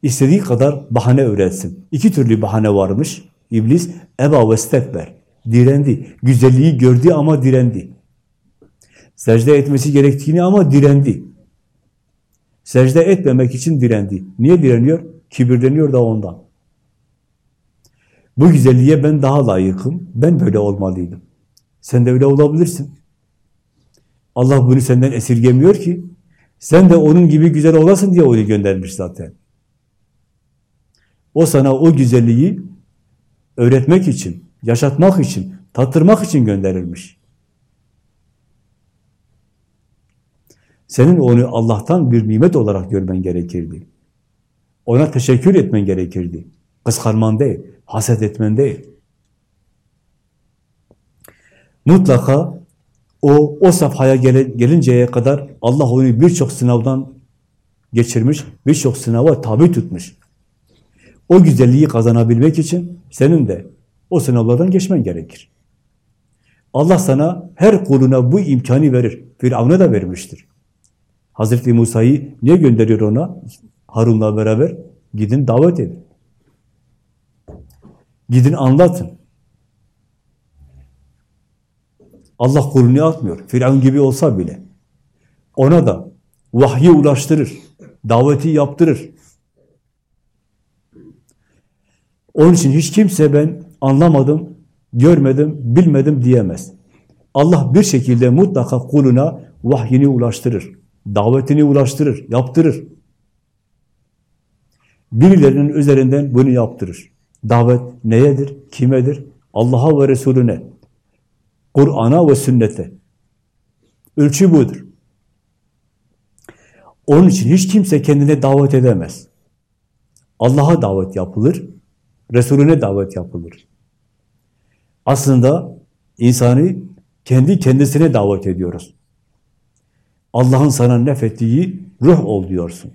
İstediği kadar bahane öğretsin. İki türlü bahane varmış. İblis eba ve stekber. Direndi. Güzelliği gördü ama direndi. Secde etmesi gerektiğini ama direndi. Secde etmemek için direndi. Niye direniyor? Kibirleniyor da ondan. Bu güzelliğe ben daha layıkım. Ben böyle olmalıydım. Sen de öyle olabilirsin. Allah bunu senden esirgemiyor ki. Sen de onun gibi güzel olasın diye onu göndermiş zaten. O sana o güzelliği öğretmek için, yaşatmak için, tattırmak için gönderilmiş. Senin onu Allah'tan bir nimet olarak görmen gerekirdi. Ona teşekkür etmen gerekirdi. Kıskanman değil, haset etmen değil. Mutlaka o, o safhaya gel, gelinceye kadar Allah onu birçok sınavdan geçirmiş, birçok sınava tabi tutmuş. O güzelliği kazanabilmek için senin de o sınavlardan geçmen gerekir. Allah sana her kuluna bu imkanı verir. Firavun'a da vermiştir. Hazreti Musa'yı niye gönderiyor ona? Harun'la beraber gidin davet edin. Gidin anlatın. Allah kulunu atmıyor. Firavun gibi olsa bile. Ona da vahyi ulaştırır. Daveti yaptırır. Onun için hiç kimse ben anlamadım, görmedim, bilmedim diyemez. Allah bir şekilde mutlaka kuluna vahyini ulaştırır. Davetini ulaştırır, yaptırır. Birilerinin üzerinden bunu yaptırır. Davet neyedir, kimedir? Allah'a ve Resulüne, Kur'an'a ve sünnete. Ölçü budur. Onun için hiç kimse kendine davet edemez. Allah'a davet yapılır. Resulüne davet yapılır. Aslında insanı kendi kendisine davet ediyoruz. Allah'ın sana nefettiği ruh ol diyorsun.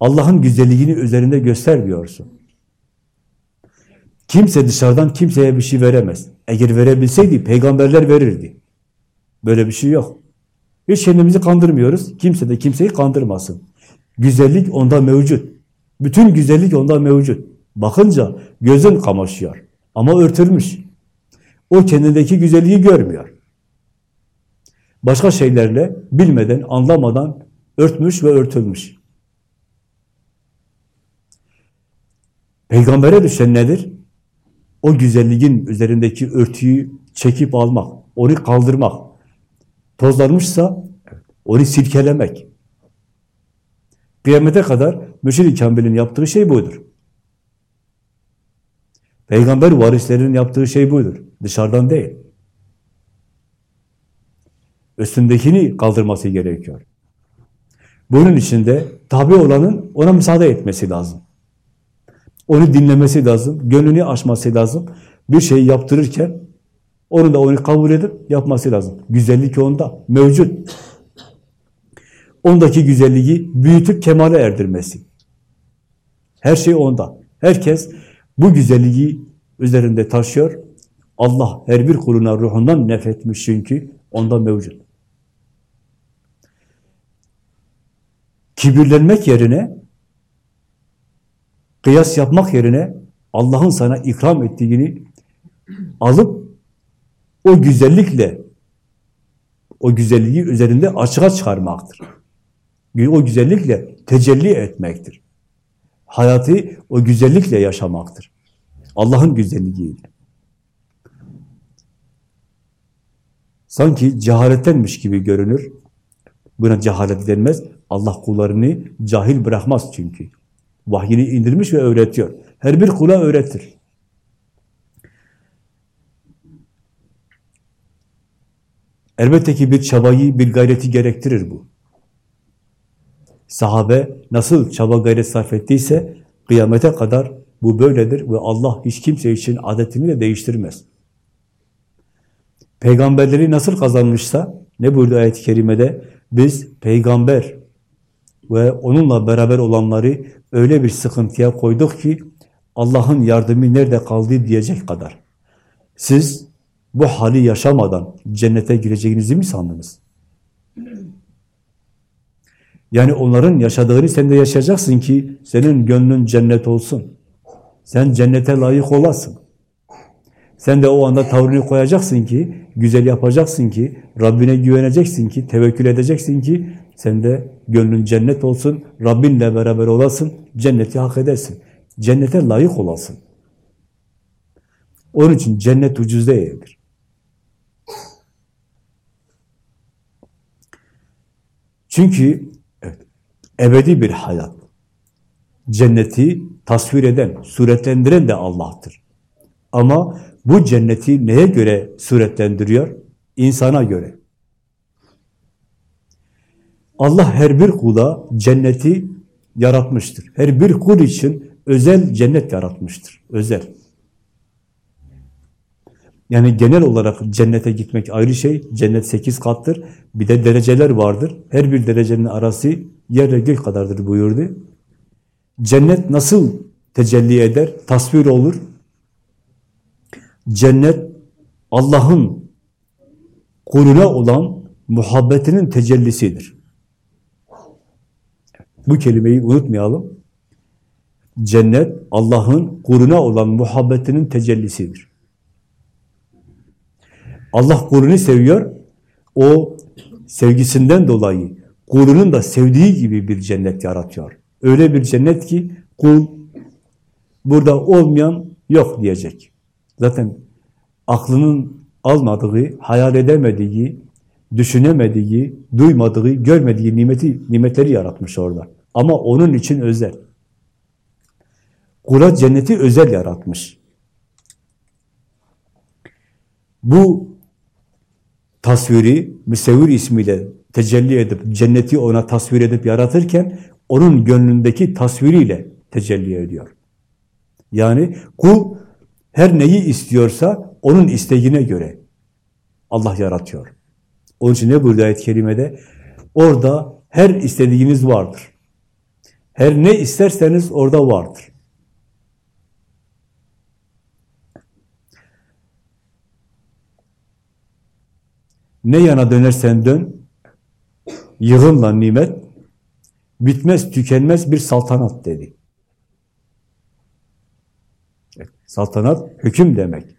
Allah'ın güzelliğini üzerinde göster diyorsun. Kimse dışarıdan kimseye bir şey veremez. Eğer verebilseydi peygamberler verirdi. Böyle bir şey yok. Hiç kendimizi kandırmıyoruz. Kimse de kimseyi kandırmasın. Güzellik onda mevcut. Bütün güzellik onda mevcut. Bakınca gözün kamaşıyor. Ama örtülmüş. O kendindeki güzelliği görmüyor. Başka şeylerle bilmeden, anlamadan örtmüş ve örtülmüş. Peygambere düşen nedir? O güzelliğin üzerindeki örtüyü çekip almak, onu kaldırmak. Tozlanmışsa onu silkelemek. Kıyamete kadar Müşir-i Kamil'in yaptığı şey budur. Peygamber varislerinin yaptığı şey budur. Dışarıdan değil. Üstündekini kaldırması gerekiyor. Bunun için de tabi olanın ona müsaade etmesi lazım. Onu dinlemesi lazım, gönlünü açması lazım. Bir şeyi yaptırırken onu da onu kabul edip yapması lazım. Güzellik onda, mevcut. Ondaki güzelliği büyütüp kemale erdirmesi. Her şey onda. Herkes bu güzelliği üzerinde taşıyor. Allah her bir kuluna ruhundan nefretmiş çünkü onda mevcut. Kibirlenmek yerine, kıyas yapmak yerine Allah'ın sana ikram ettiğini alıp o güzellikle o güzelliği üzerinde açığa çıkarmaktır. O güzellikle tecelli etmektir. Hayatı o güzellikle yaşamaktır. Allah'ın güzelliğiyle. Sanki cehalettenmiş gibi görünür. Buna cehalet denmez. Allah kullarını cahil bırakmaz çünkü. Vahyini indirmiş ve öğretiyor. Her bir kula öğretir. Elbette ki bir çabayı, bir gayreti gerektirir bu. Sahabe nasıl çaba gayret sarf ettiyse kıyamete kadar bu böyledir ve Allah hiç kimse için adetini de değiştirmez. Peygamberleri nasıl kazanmışsa, ne buyurdu ayet-i kerimede? Biz peygamber ve onunla beraber olanları öyle bir sıkıntıya koyduk ki Allah'ın yardımı nerede kaldı diyecek kadar. Siz bu hali yaşamadan cennete gireceğinizi mi sandınız? Yani onların yaşadığını sen de yaşayacaksın ki senin gönlün cennet olsun. Sen cennete layık olasın. Sen de o anda tavrını koyacaksın ki, güzel yapacaksın ki, Rabbine güveneceksin ki, tevekkül edeceksin ki, sen de gönlün cennet olsun, Rabbinle beraber olasın, cenneti hak edersin. Cennete layık olasın. Onun için cennet ucuz değildir. Çünkü evet, ebedi bir hayat. Cenneti tasvir eden, suretlendiren de Allah'tır. Ama bu cenneti neye göre suretlendiriyor? İnsana göre. Allah her bir kula cenneti yaratmıştır. Her bir kul için özel cennet yaratmıştır. Özel. Yani genel olarak cennete gitmek ayrı şey. Cennet sekiz kattır. Bir de dereceler vardır. Her bir derecenin arası yerle gök kadardır buyurdu. Cennet nasıl tecelli eder, tasvir olur? Cennet Allah'ın kuluna olan muhabbetinin tecellisidir. Bu kelimeyi unutmayalım. Cennet Allah'ın kuluna olan muhabbetinin tecellisidir. Allah kulunu seviyor. O sevgisinden dolayı kulunun da sevdiği gibi bir cennet yaratıyor. Öyle bir cennet ki kul burada olmayan yok diyecek. Zaten aklının almadığı, hayal edemediği, düşünemediği, duymadığı, görmediği nimeti, nimetleri yaratmış orada. Ama onun için özel. Kula cenneti özel yaratmış. Bu tasviri, müsevvir ismiyle tecelli edip, cenneti ona tasvir edip yaratırken, onun gönlündeki tasviriyle tecelli ediyor. Yani kul her neyi istiyorsa onun isteğine göre Allah yaratıyor. Onun için ne buyurdu ayet-i kerimede? Orada her istediğiniz vardır. Her ne isterseniz orada vardır. Ne yana dönersen dön, yığınla nimet, bitmez tükenmez bir saltanat dedi. Saltanat hüküm demek.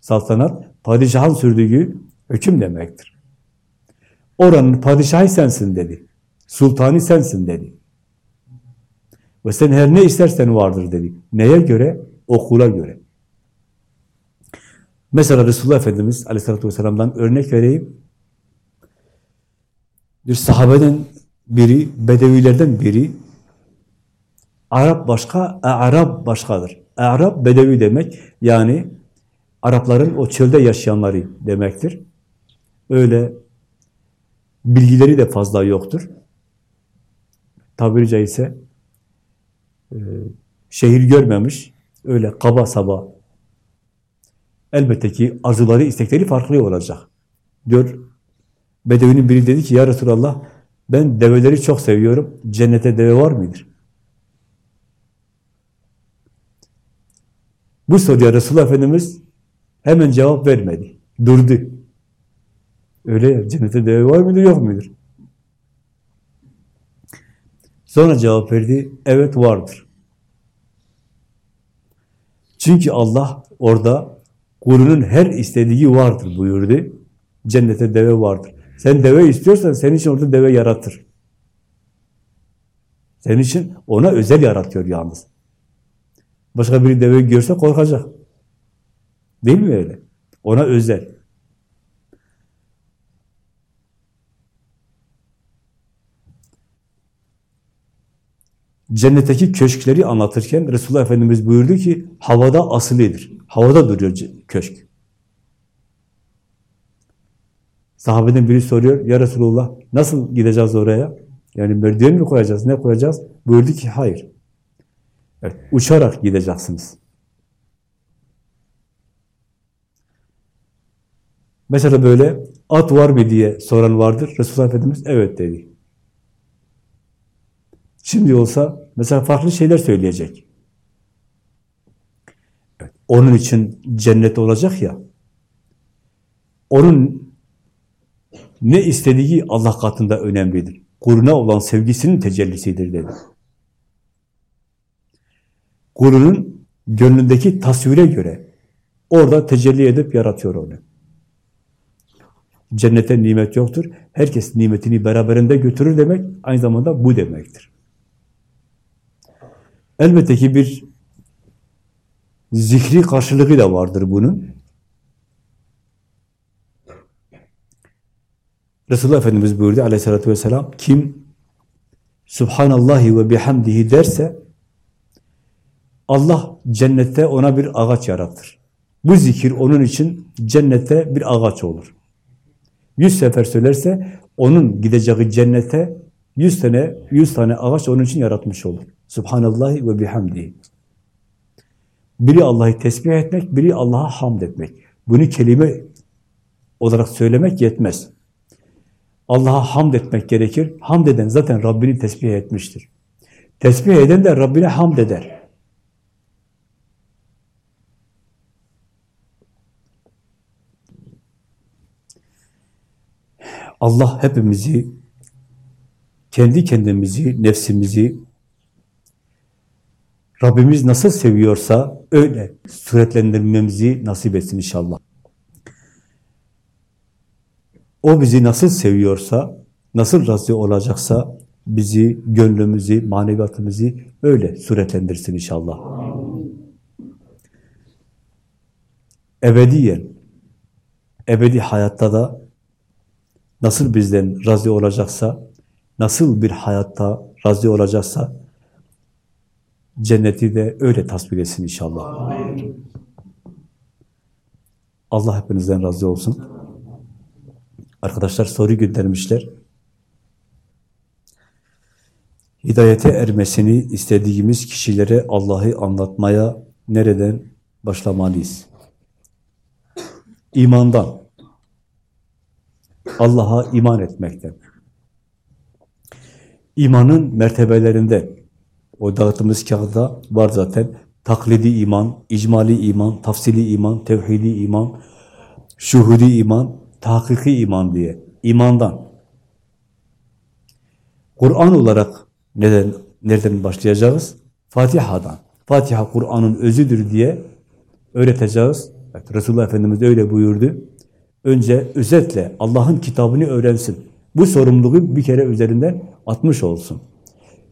Saltanat padişahın sürdüğü hüküm demektir. Oranın padişahı sensin dedi. Sultanı sensin dedi. Ve sen her ne istersen vardır dedi. Neye göre? Okula göre. Mesela Resulullah Efendimiz Aleyhisselatü Vesselam'dan örnek vereyim. Bir sahabeden biri, Bedevilerden biri, Arap başka, Arap başkadır. Arap, Bedevi demek. Yani Arapların o çölde yaşayanları demektir. Öyle bilgileri de fazla yoktur. Tabiri caizse e, şehir görmemiş, öyle kaba saba elbette ki arzuları, istekleri farklı olacak. Diyor, Bedevinin biri dedi ki, Ya Resulallah, ben develeri çok seviyorum, cennete deve var mıdır? Bu soruya Resulullah Efendimiz hemen cevap vermedi, durdu. Öyle ya, cennete deve var mıdır, yok mudur? Sonra cevap verdi, evet vardır. Çünkü Allah orada kulunun her istediği vardır buyurdu. Cennete deve vardır. Sen deve istiyorsan senin için orada deve yaratır. Senin için ona özel yaratıyor yalnız. Başka biri deve görse korkacak. Değil mi öyle? Ona özel. Cennetteki köşkleri anlatırken Resulullah Efendimiz buyurdu ki havada asılıdır. Havada duruyor köşk. Sahabeden biri soruyor, ya Resulullah nasıl gideceğiz oraya? Yani merdiven mi koyacağız, ne koyacağız? Buyurdu ki hayır. Evet, uçarak gideceksiniz. Mesela böyle at var mı diye soran vardır. Resulullah Efendimiz evet dedi. Şimdi olsa mesela farklı şeyler söyleyecek. Onun için cennet olacak ya. Onun ne istediği Allah katında önemlidir. Kuruna olan sevgisinin tecellisidir dedi. Kurunun gönlündeki tasvire göre orada tecelli edip yaratıyor onu. Cennete nimet yoktur. Herkes nimetini beraberinde götürür demek aynı zamanda bu demektir. Elbette ki bir zikri karşılığı da vardır bunun. Resulullah Efendimiz buyurdu aleyhissalatü vesselam, kim Subhanallahi ve bihamdihi derse, Allah cennette ona bir ağaç yaratır. Bu zikir onun için cennette bir ağaç olur. Yüz sefer söylerse, onun gideceği cennete yüz tane, yüz tane ağaç onun için yaratmış olur. Subhanallahi ve bihamdihi. Biri Allah'ı tesbih etmek, biri Allah'a hamd etmek. Bunu kelime olarak söylemek yetmez. Allah'a hamd etmek gerekir. Hamd eden zaten Rabbini tesbih etmiştir. Tesbih eden de Rabbine hamd eder. Allah hepimizi, kendi kendimizi, nefsimizi, Rabbimiz nasıl seviyorsa öyle suretlendirmemizi nasip etsin inşallah. O bizi nasıl seviyorsa, nasıl razı olacaksa bizi, gönlümüzü, maneviyatımızı öyle suretlendirsin inşallah. Ebediyen, ebedi hayatta da nasıl bizden razı olacaksa, nasıl bir hayatta razı olacaksa cenneti de öyle tasvir etsin inşallah. Allah hepinizden razı olsun. Arkadaşlar soru göndermişler. Hidayete ermesini istediğimiz kişilere Allah'ı anlatmaya nereden başlamalıyız? İmandan. Allah'a iman etmekten. İmanın mertebelerinde o dağıttığımız kağıda var zaten taklidi iman, icmali iman, tafsili iman, tevhidi iman, şuhudi iman, tahkiki iman diye. imandan. Kur'an olarak neden nereden başlayacağız? Fatiha'dan. Fatiha Kur'an'ın özüdür diye öğreteceğiz. Evet, Resulullah Efendimiz öyle buyurdu. Önce özetle Allah'ın kitabını öğrensin. Bu sorumluluğu bir kere üzerinden atmış olsun.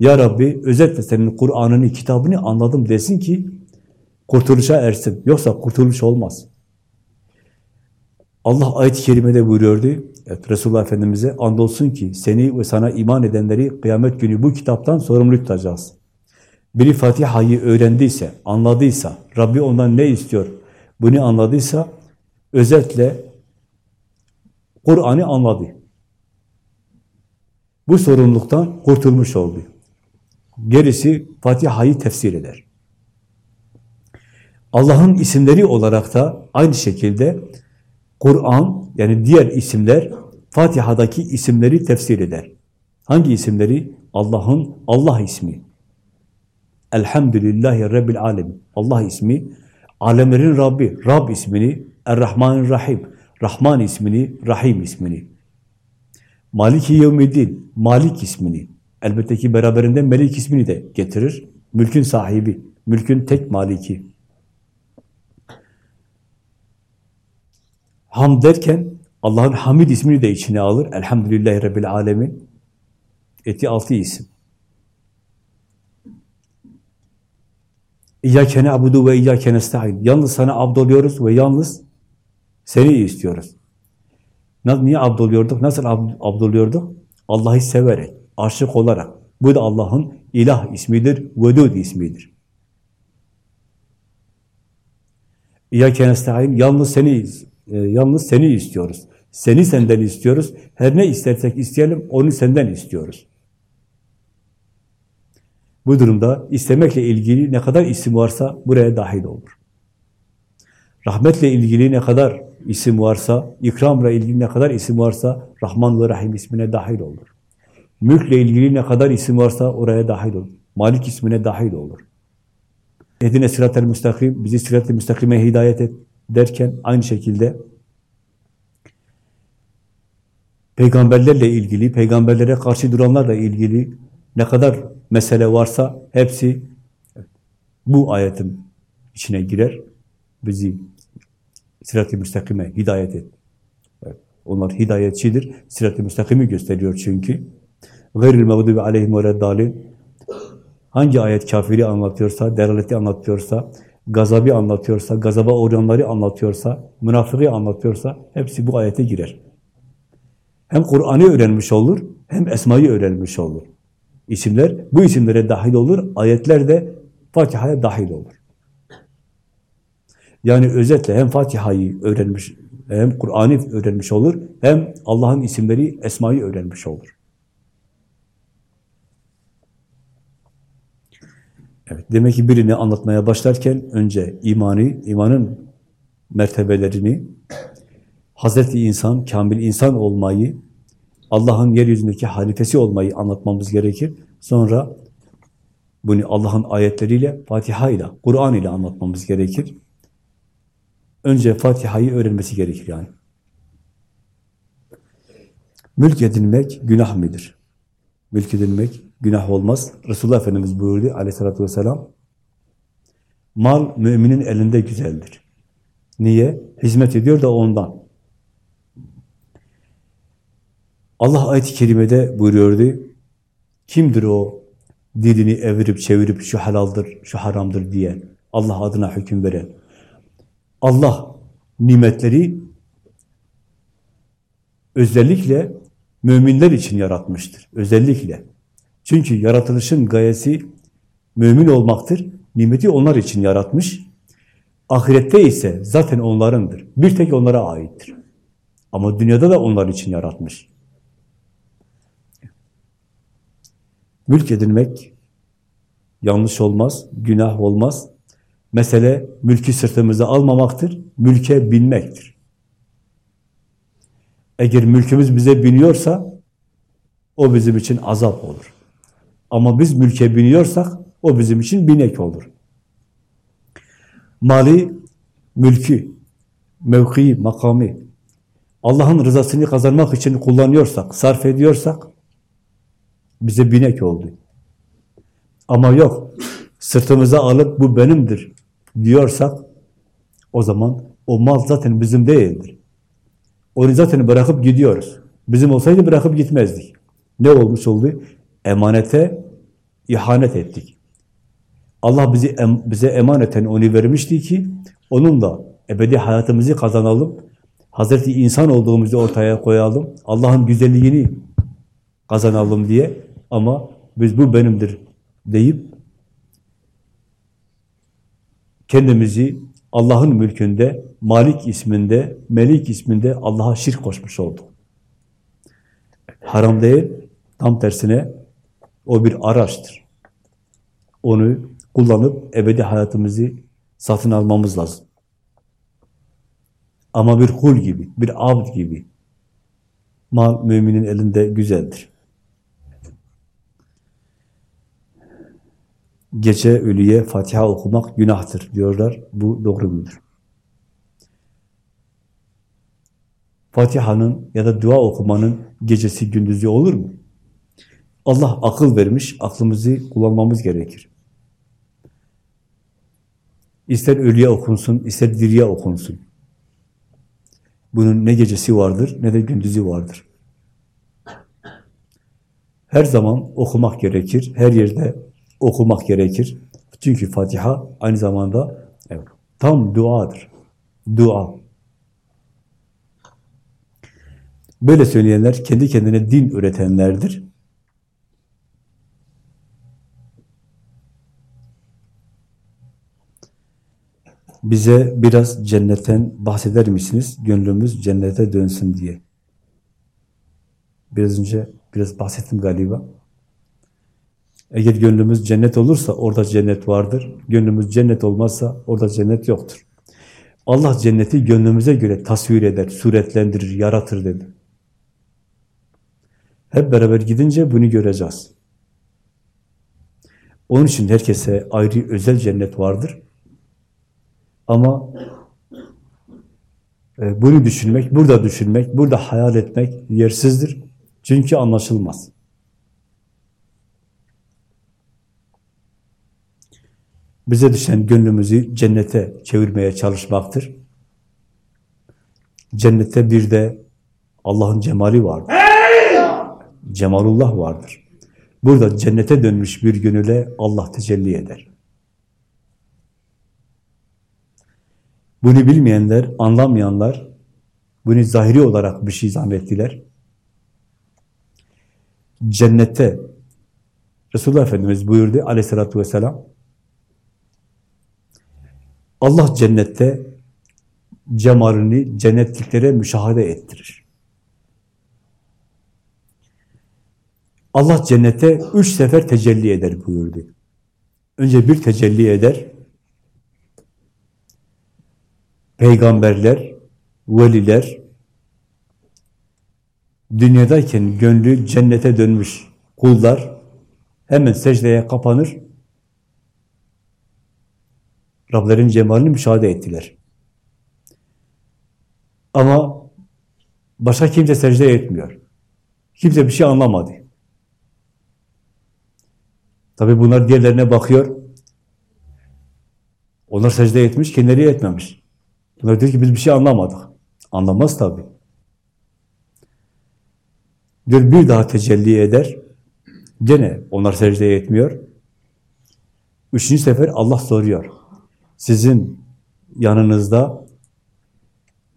Ya Rabbi özetle senin Kur'an'ını, kitabını anladım desin ki kurtuluşa ersin. Yoksa kurtuluş olmaz. Allah ayet-i kerimede buyuruyordu. Evet, Resulullah Efendimiz'e andolsun ki seni ve sana iman edenleri kıyamet günü bu kitaptan sorumlu tutacağız. Biri Fatiha'yı öğrendiyse, anladıysa, Rabbi ondan ne istiyor bunu anladıysa özetle Kur'an'ı anladı. Bu sorumluluktan kurtulmuş oldu. Gerisi Fatiha'yı tefsir eder. Allah'ın isimleri olarak da aynı şekilde Kur'an yani diğer isimler Fatiha'daki isimleri tefsir eder. Hangi isimleri? Allah'ın Allah ismi. Elhamdülillahi Rabbil Alemin. Allah ismi, alemlerin Rabbi, Rab ismini, Er-Rahmanir-Rahim, Rahman ismini, Rahim ismini. Maliki Yevmiddin, Malik ismini. Elbette ki beraberinde Melik ismini de getirir. Mülkün sahibi, mülkün tek maliki. Ham derken Allah'ın Hamid ismini de içine alır. Elhamdülillahi Rabbil Alemin. Eti altı isim. İyyâke ne'budu ve iyyâke nesta'in. Yalnız sana abdoluyoruz ve yalnız seni istiyoruz. Niye abdoluyorduk? Nasıl abdoluyorduk? Allah'ı severek, aşık olarak. Bu da Allah'ın ilah ismidir, vedud ismidir. İyyâke nesta'in. Yalnız seni e, yalnız seni istiyoruz. Seni senden istiyoruz. Her ne istersek isteyelim, onu senden istiyoruz. Bu durumda istemekle ilgili ne kadar isim varsa buraya dahil olur. Rahmetle ilgili ne kadar isim varsa, ikramla ilgili ne kadar isim varsa Rahman ve Rahim ismine dahil olur. Mülkle ilgili ne kadar isim varsa oraya dahil olur. Malik ismine dahil olur. Ehdine sırat-ı müstakim, bizi sırat-ı müstakime hidayet et derken aynı şekilde peygamberlerle ilgili, peygamberlere karşı duranlarla ilgili ne kadar mesele varsa hepsi bu ayetin içine girer. Bizi sirat-i müstakime hidayet et. onlar hidayetçidir. Sirat-i müstakimi gösteriyor çünkü. Gayril mağdubi aleyhim ve Hangi ayet kafiri anlatıyorsa, deraleti anlatıyorsa, gazabi anlatıyorsa, gazaba uğrayanları anlatıyorsa, münafıkı anlatıyorsa hepsi bu ayete girer. Hem Kur'an'ı öğrenmiş olur, hem Esma'yı öğrenmiş olur. İsimler, bu isimlere dahil olur, ayetler de Fatiha'ya dahil olur. Yani özetle hem Fatiha'yı öğrenmiş, hem Kur'an'ı öğrenmiş olur, hem Allah'ın isimleri, Esma'yı öğrenmiş olur. Evet, demek ki birini anlatmaya başlarken önce imanı, imanın mertebelerini, Hazreti insan, kamil insan olmayı, Allah'ın yeryüzündeki halifesi olmayı anlatmamız gerekir. Sonra bunu Allah'ın ayetleriyle, Fatiha ile, Kur'an ile anlatmamız gerekir. Önce Fatiha'yı öğrenmesi gerekir yani. Mülk edinmek günah mıdır? Mülk edinmek günah olmaz. Resulullah Efendimiz buyurdu aleyhissalatü vesselam, mal müminin elinde güzeldir. Niye? Hizmet ediyor da ondan. Allah ayet-i kerimede buyuruyordu, kimdir o dilini evirip çevirip şu halaldır, şu haramdır diye Allah adına hüküm veren? Allah nimetleri özellikle müminler için yaratmıştır. Özellikle. Çünkü yaratılışın gayesi mümin olmaktır. Nimeti onlar için yaratmış. Ahirette ise zaten onlarındır. Bir tek onlara aittir. Ama dünyada da onlar için yaratmış. Mülk edinmek yanlış olmaz, günah olmaz. Mesele mülkü sırtımıza almamaktır, mülke binmektir. Eğer mülkümüz bize biniyorsa, o bizim için azap olur. Ama biz mülke biniyorsak, o bizim için binek olur. Mali, mülkü, mevkii, makamı, Allah'ın rızasını kazanmak için kullanıyorsak, sarf ediyorsak, bize binek oldu. Ama yok, sırtımıza alıp bu benimdir diyorsak, o zaman o mal zaten bizim değildir. Onu zaten bırakıp gidiyoruz. Bizim olsaydı bırakıp gitmezdik. Ne olmuş oldu? Emanete ihanet ettik. Allah bizi bize emaneten onu vermişti ki onunla ebedi hayatımızı kazanalım. Hazreti insan olduğumuzu ortaya koyalım. Allah'ın güzelliğini kazanalım diye. Ama biz bu benimdir deyip kendimizi Allah'ın mülkünde, Malik isminde, Melik isminde Allah'a şirk koşmuş olduk. Haram değil, tam tersine o bir araçtır. Onu kullanıp ebedi hayatımızı satın almamız lazım. Ama bir kul gibi, bir abd gibi. Mal müminin elinde güzeldir. Gece ölüye Fatiha okumak günahtır diyorlar. Bu doğru mudur? Fatiha'nın ya da dua okumanın gecesi gündüzü olur mu? Allah akıl vermiş, aklımızı kullanmamız gerekir. İster ölüye okunsun, ister diriye okunsun. Bunun ne gecesi vardır, ne de gündüzü vardır. Her zaman okumak gerekir, her yerde okumak gerekir. Çünkü Fatiha aynı zamanda evet, tam duadır. Dua. Böyle söyleyenler kendi kendine din öğretenlerdir. Bize biraz cennetten bahseder misiniz? Gönlümüz cennete dönsün diye. Biraz önce biraz bahsettim galiba. Eğer gönlümüz cennet olursa orada cennet vardır. Gönlümüz cennet olmazsa orada cennet yoktur. Allah cenneti gönlümüze göre tasvir eder, suretlendirir, yaratır dedi. Hep beraber gidince bunu göreceğiz. Onun için herkese ayrı özel cennet vardır. Ama e, bunu düşünmek, burada düşünmek, burada hayal etmek yersizdir. Çünkü anlaşılmaz. Bize düşen gönlümüzü cennete çevirmeye çalışmaktır. Cennette bir de Allah'ın cemali vardır. Cemalullah vardır. Burada cennete dönmüş bir gönüle Allah tecelli eder. Bunu bilmeyenler, anlamayanlar, bunu zahiri olarak bir şey zannettiler. Cennette, Resulullah Efendimiz buyurdu aleyhissalatü vesselam, Allah cennette cemalini cennetliklere müşahede ettirir. Allah cennete üç sefer tecelli eder buyurdu. Önce bir tecelli eder. Peygamberler, veliler, dünyadayken gönlü cennete dönmüş kullar hemen secdeye kapanır, Rablerin cemalini müşahede ettiler. Ama başka kimse secde etmiyor. Kimse bir şey anlamadı. Tabi bunlar diğerlerine bakıyor. Onlar secde etmiş, kendileri etmemiş. Bunlar diyor ki biz bir şey anlamadık. Anlamaz tabi. Diyor bir daha tecelli eder. Gene onlar secde etmiyor. Üçüncü sefer Allah soruyor. Sizin yanınızda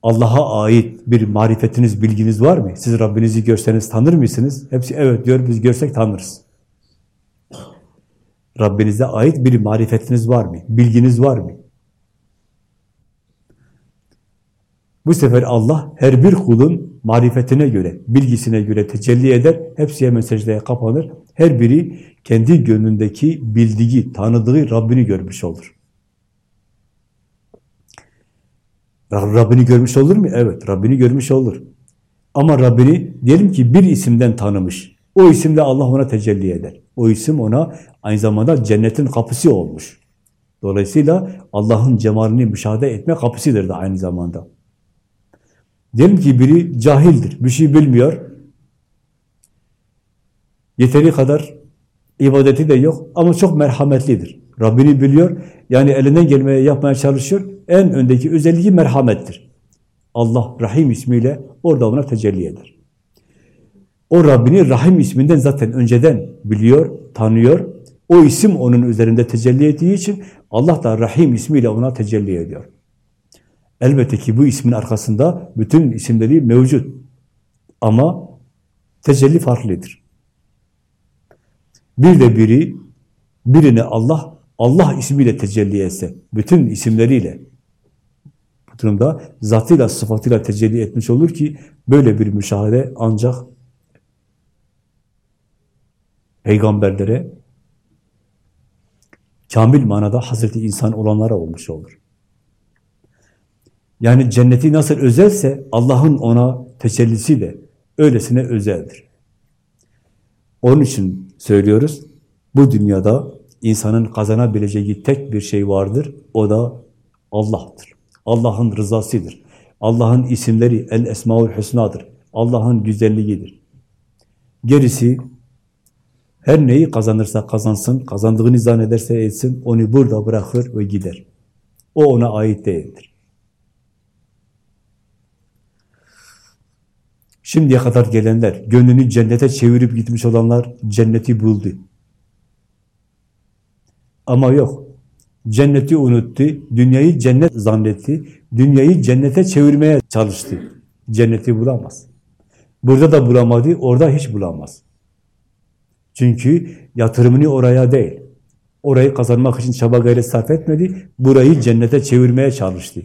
Allah'a ait bir marifetiniz, bilginiz var mı? Siz Rabbinizi görseniz tanır mısınız? Hepsi evet diyor, biz görsek tanırız. Rabbinize ait bir marifetiniz var mı? Bilginiz var mı? Bu sefer Allah her bir kulun marifetine göre, bilgisine göre tecelli eder. Hepsi hemen kapanır. Her biri kendi gönlündeki bildiği, tanıdığı Rabbini görmüş olur. Rabbini görmüş olur mu? Evet, Rabbini görmüş olur. Ama Rabbini diyelim ki bir isimden tanımış. O isimde Allah ona tecelli eder. O isim ona aynı zamanda cennetin kapısı olmuş. Dolayısıyla Allah'ın cemalini müşahede etme kapısıdır da aynı zamanda. Diyelim ki biri cahildir, bir şey bilmiyor. Yeteri kadar ibadeti de yok ama çok merhametlidir. Rabbini biliyor, yani elinden gelmeye yapmaya çalışıyor. En öndeki özelliği merhamettir. Allah Rahim ismiyle orada ona tecelli eder. O Rabbini Rahim isminden zaten önceden biliyor, tanıyor. O isim onun üzerinde tecelli ettiği için Allah da Rahim ismiyle ona tecelli ediyor. Elbette ki bu ismin arkasında bütün isimleri mevcut. Ama tecelli farklıdır. Bir de biri, birine Allah, Allah ismiyle tecelli etse, bütün isimleriyle, bu durumda zatıyla, sıfatıyla tecelli etmiş olur ki, böyle bir müşahede ancak peygamberlere, kamil manada Hazreti insan olanlara olmuş olur. Yani cenneti nasıl özelse Allah'ın ona tecellisi de öylesine özeldir. Onun için söylüyoruz, bu dünyada insanın kazanabileceği tek bir şey vardır, o da Allah'tır. Allah'ın rızasıdır. Allah'ın isimleri El Esmaül Hüsna'dır. Allah'ın güzelliğidir. Gerisi her neyi kazanırsa kazansın, kazandığını zannederse etsin, onu burada bırakır ve gider. O ona ait değildir. Şimdiye kadar gelenler, gönlünü cennete çevirip gitmiş olanlar cenneti buldu. Ama yok. Cenneti unuttu, dünyayı cennet zannetti, dünyayı cennete çevirmeye çalıştı. Cenneti bulamaz. Burada da bulamadı, orada hiç bulamaz. Çünkü yatırımını oraya değil, orayı kazanmak için çaba gayret sarf etmedi, burayı cennete çevirmeye çalıştı.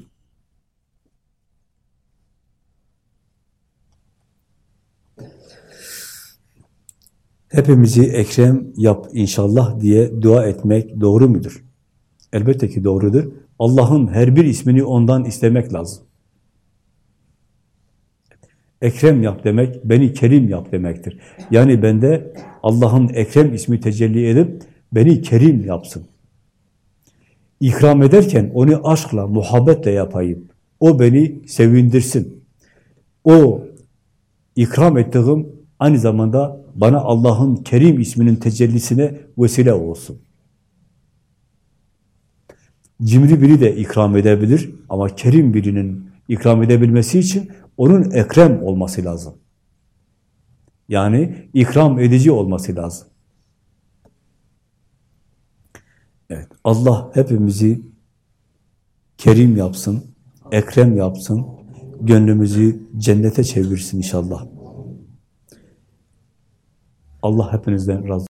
Hepimizi Ekrem yap inşallah diye dua etmek doğru mudur? Elbette ki doğrudur. Allah'ın her bir ismini ondan istemek lazım. Ekrem yap demek, beni kerim yap demektir. Yani bende Allah'ın Ekrem ismi tecelli edip beni kerim yapsın. İkram ederken onu aşkla, muhabbetle yapayım. O beni sevindirsin. O ikram ettiğim aynı zamanda bana Allah'ın Kerim isminin tecellisine vesile olsun. Cimri biri de ikram edebilir ama Kerim birinin ikram edebilmesi için onun ekrem olması lazım. Yani ikram edici olması lazım. Evet, Allah hepimizi kerim yapsın, ekrem yapsın, gönlümüzü cennete çevirsin inşallah. Allah hepinizden razı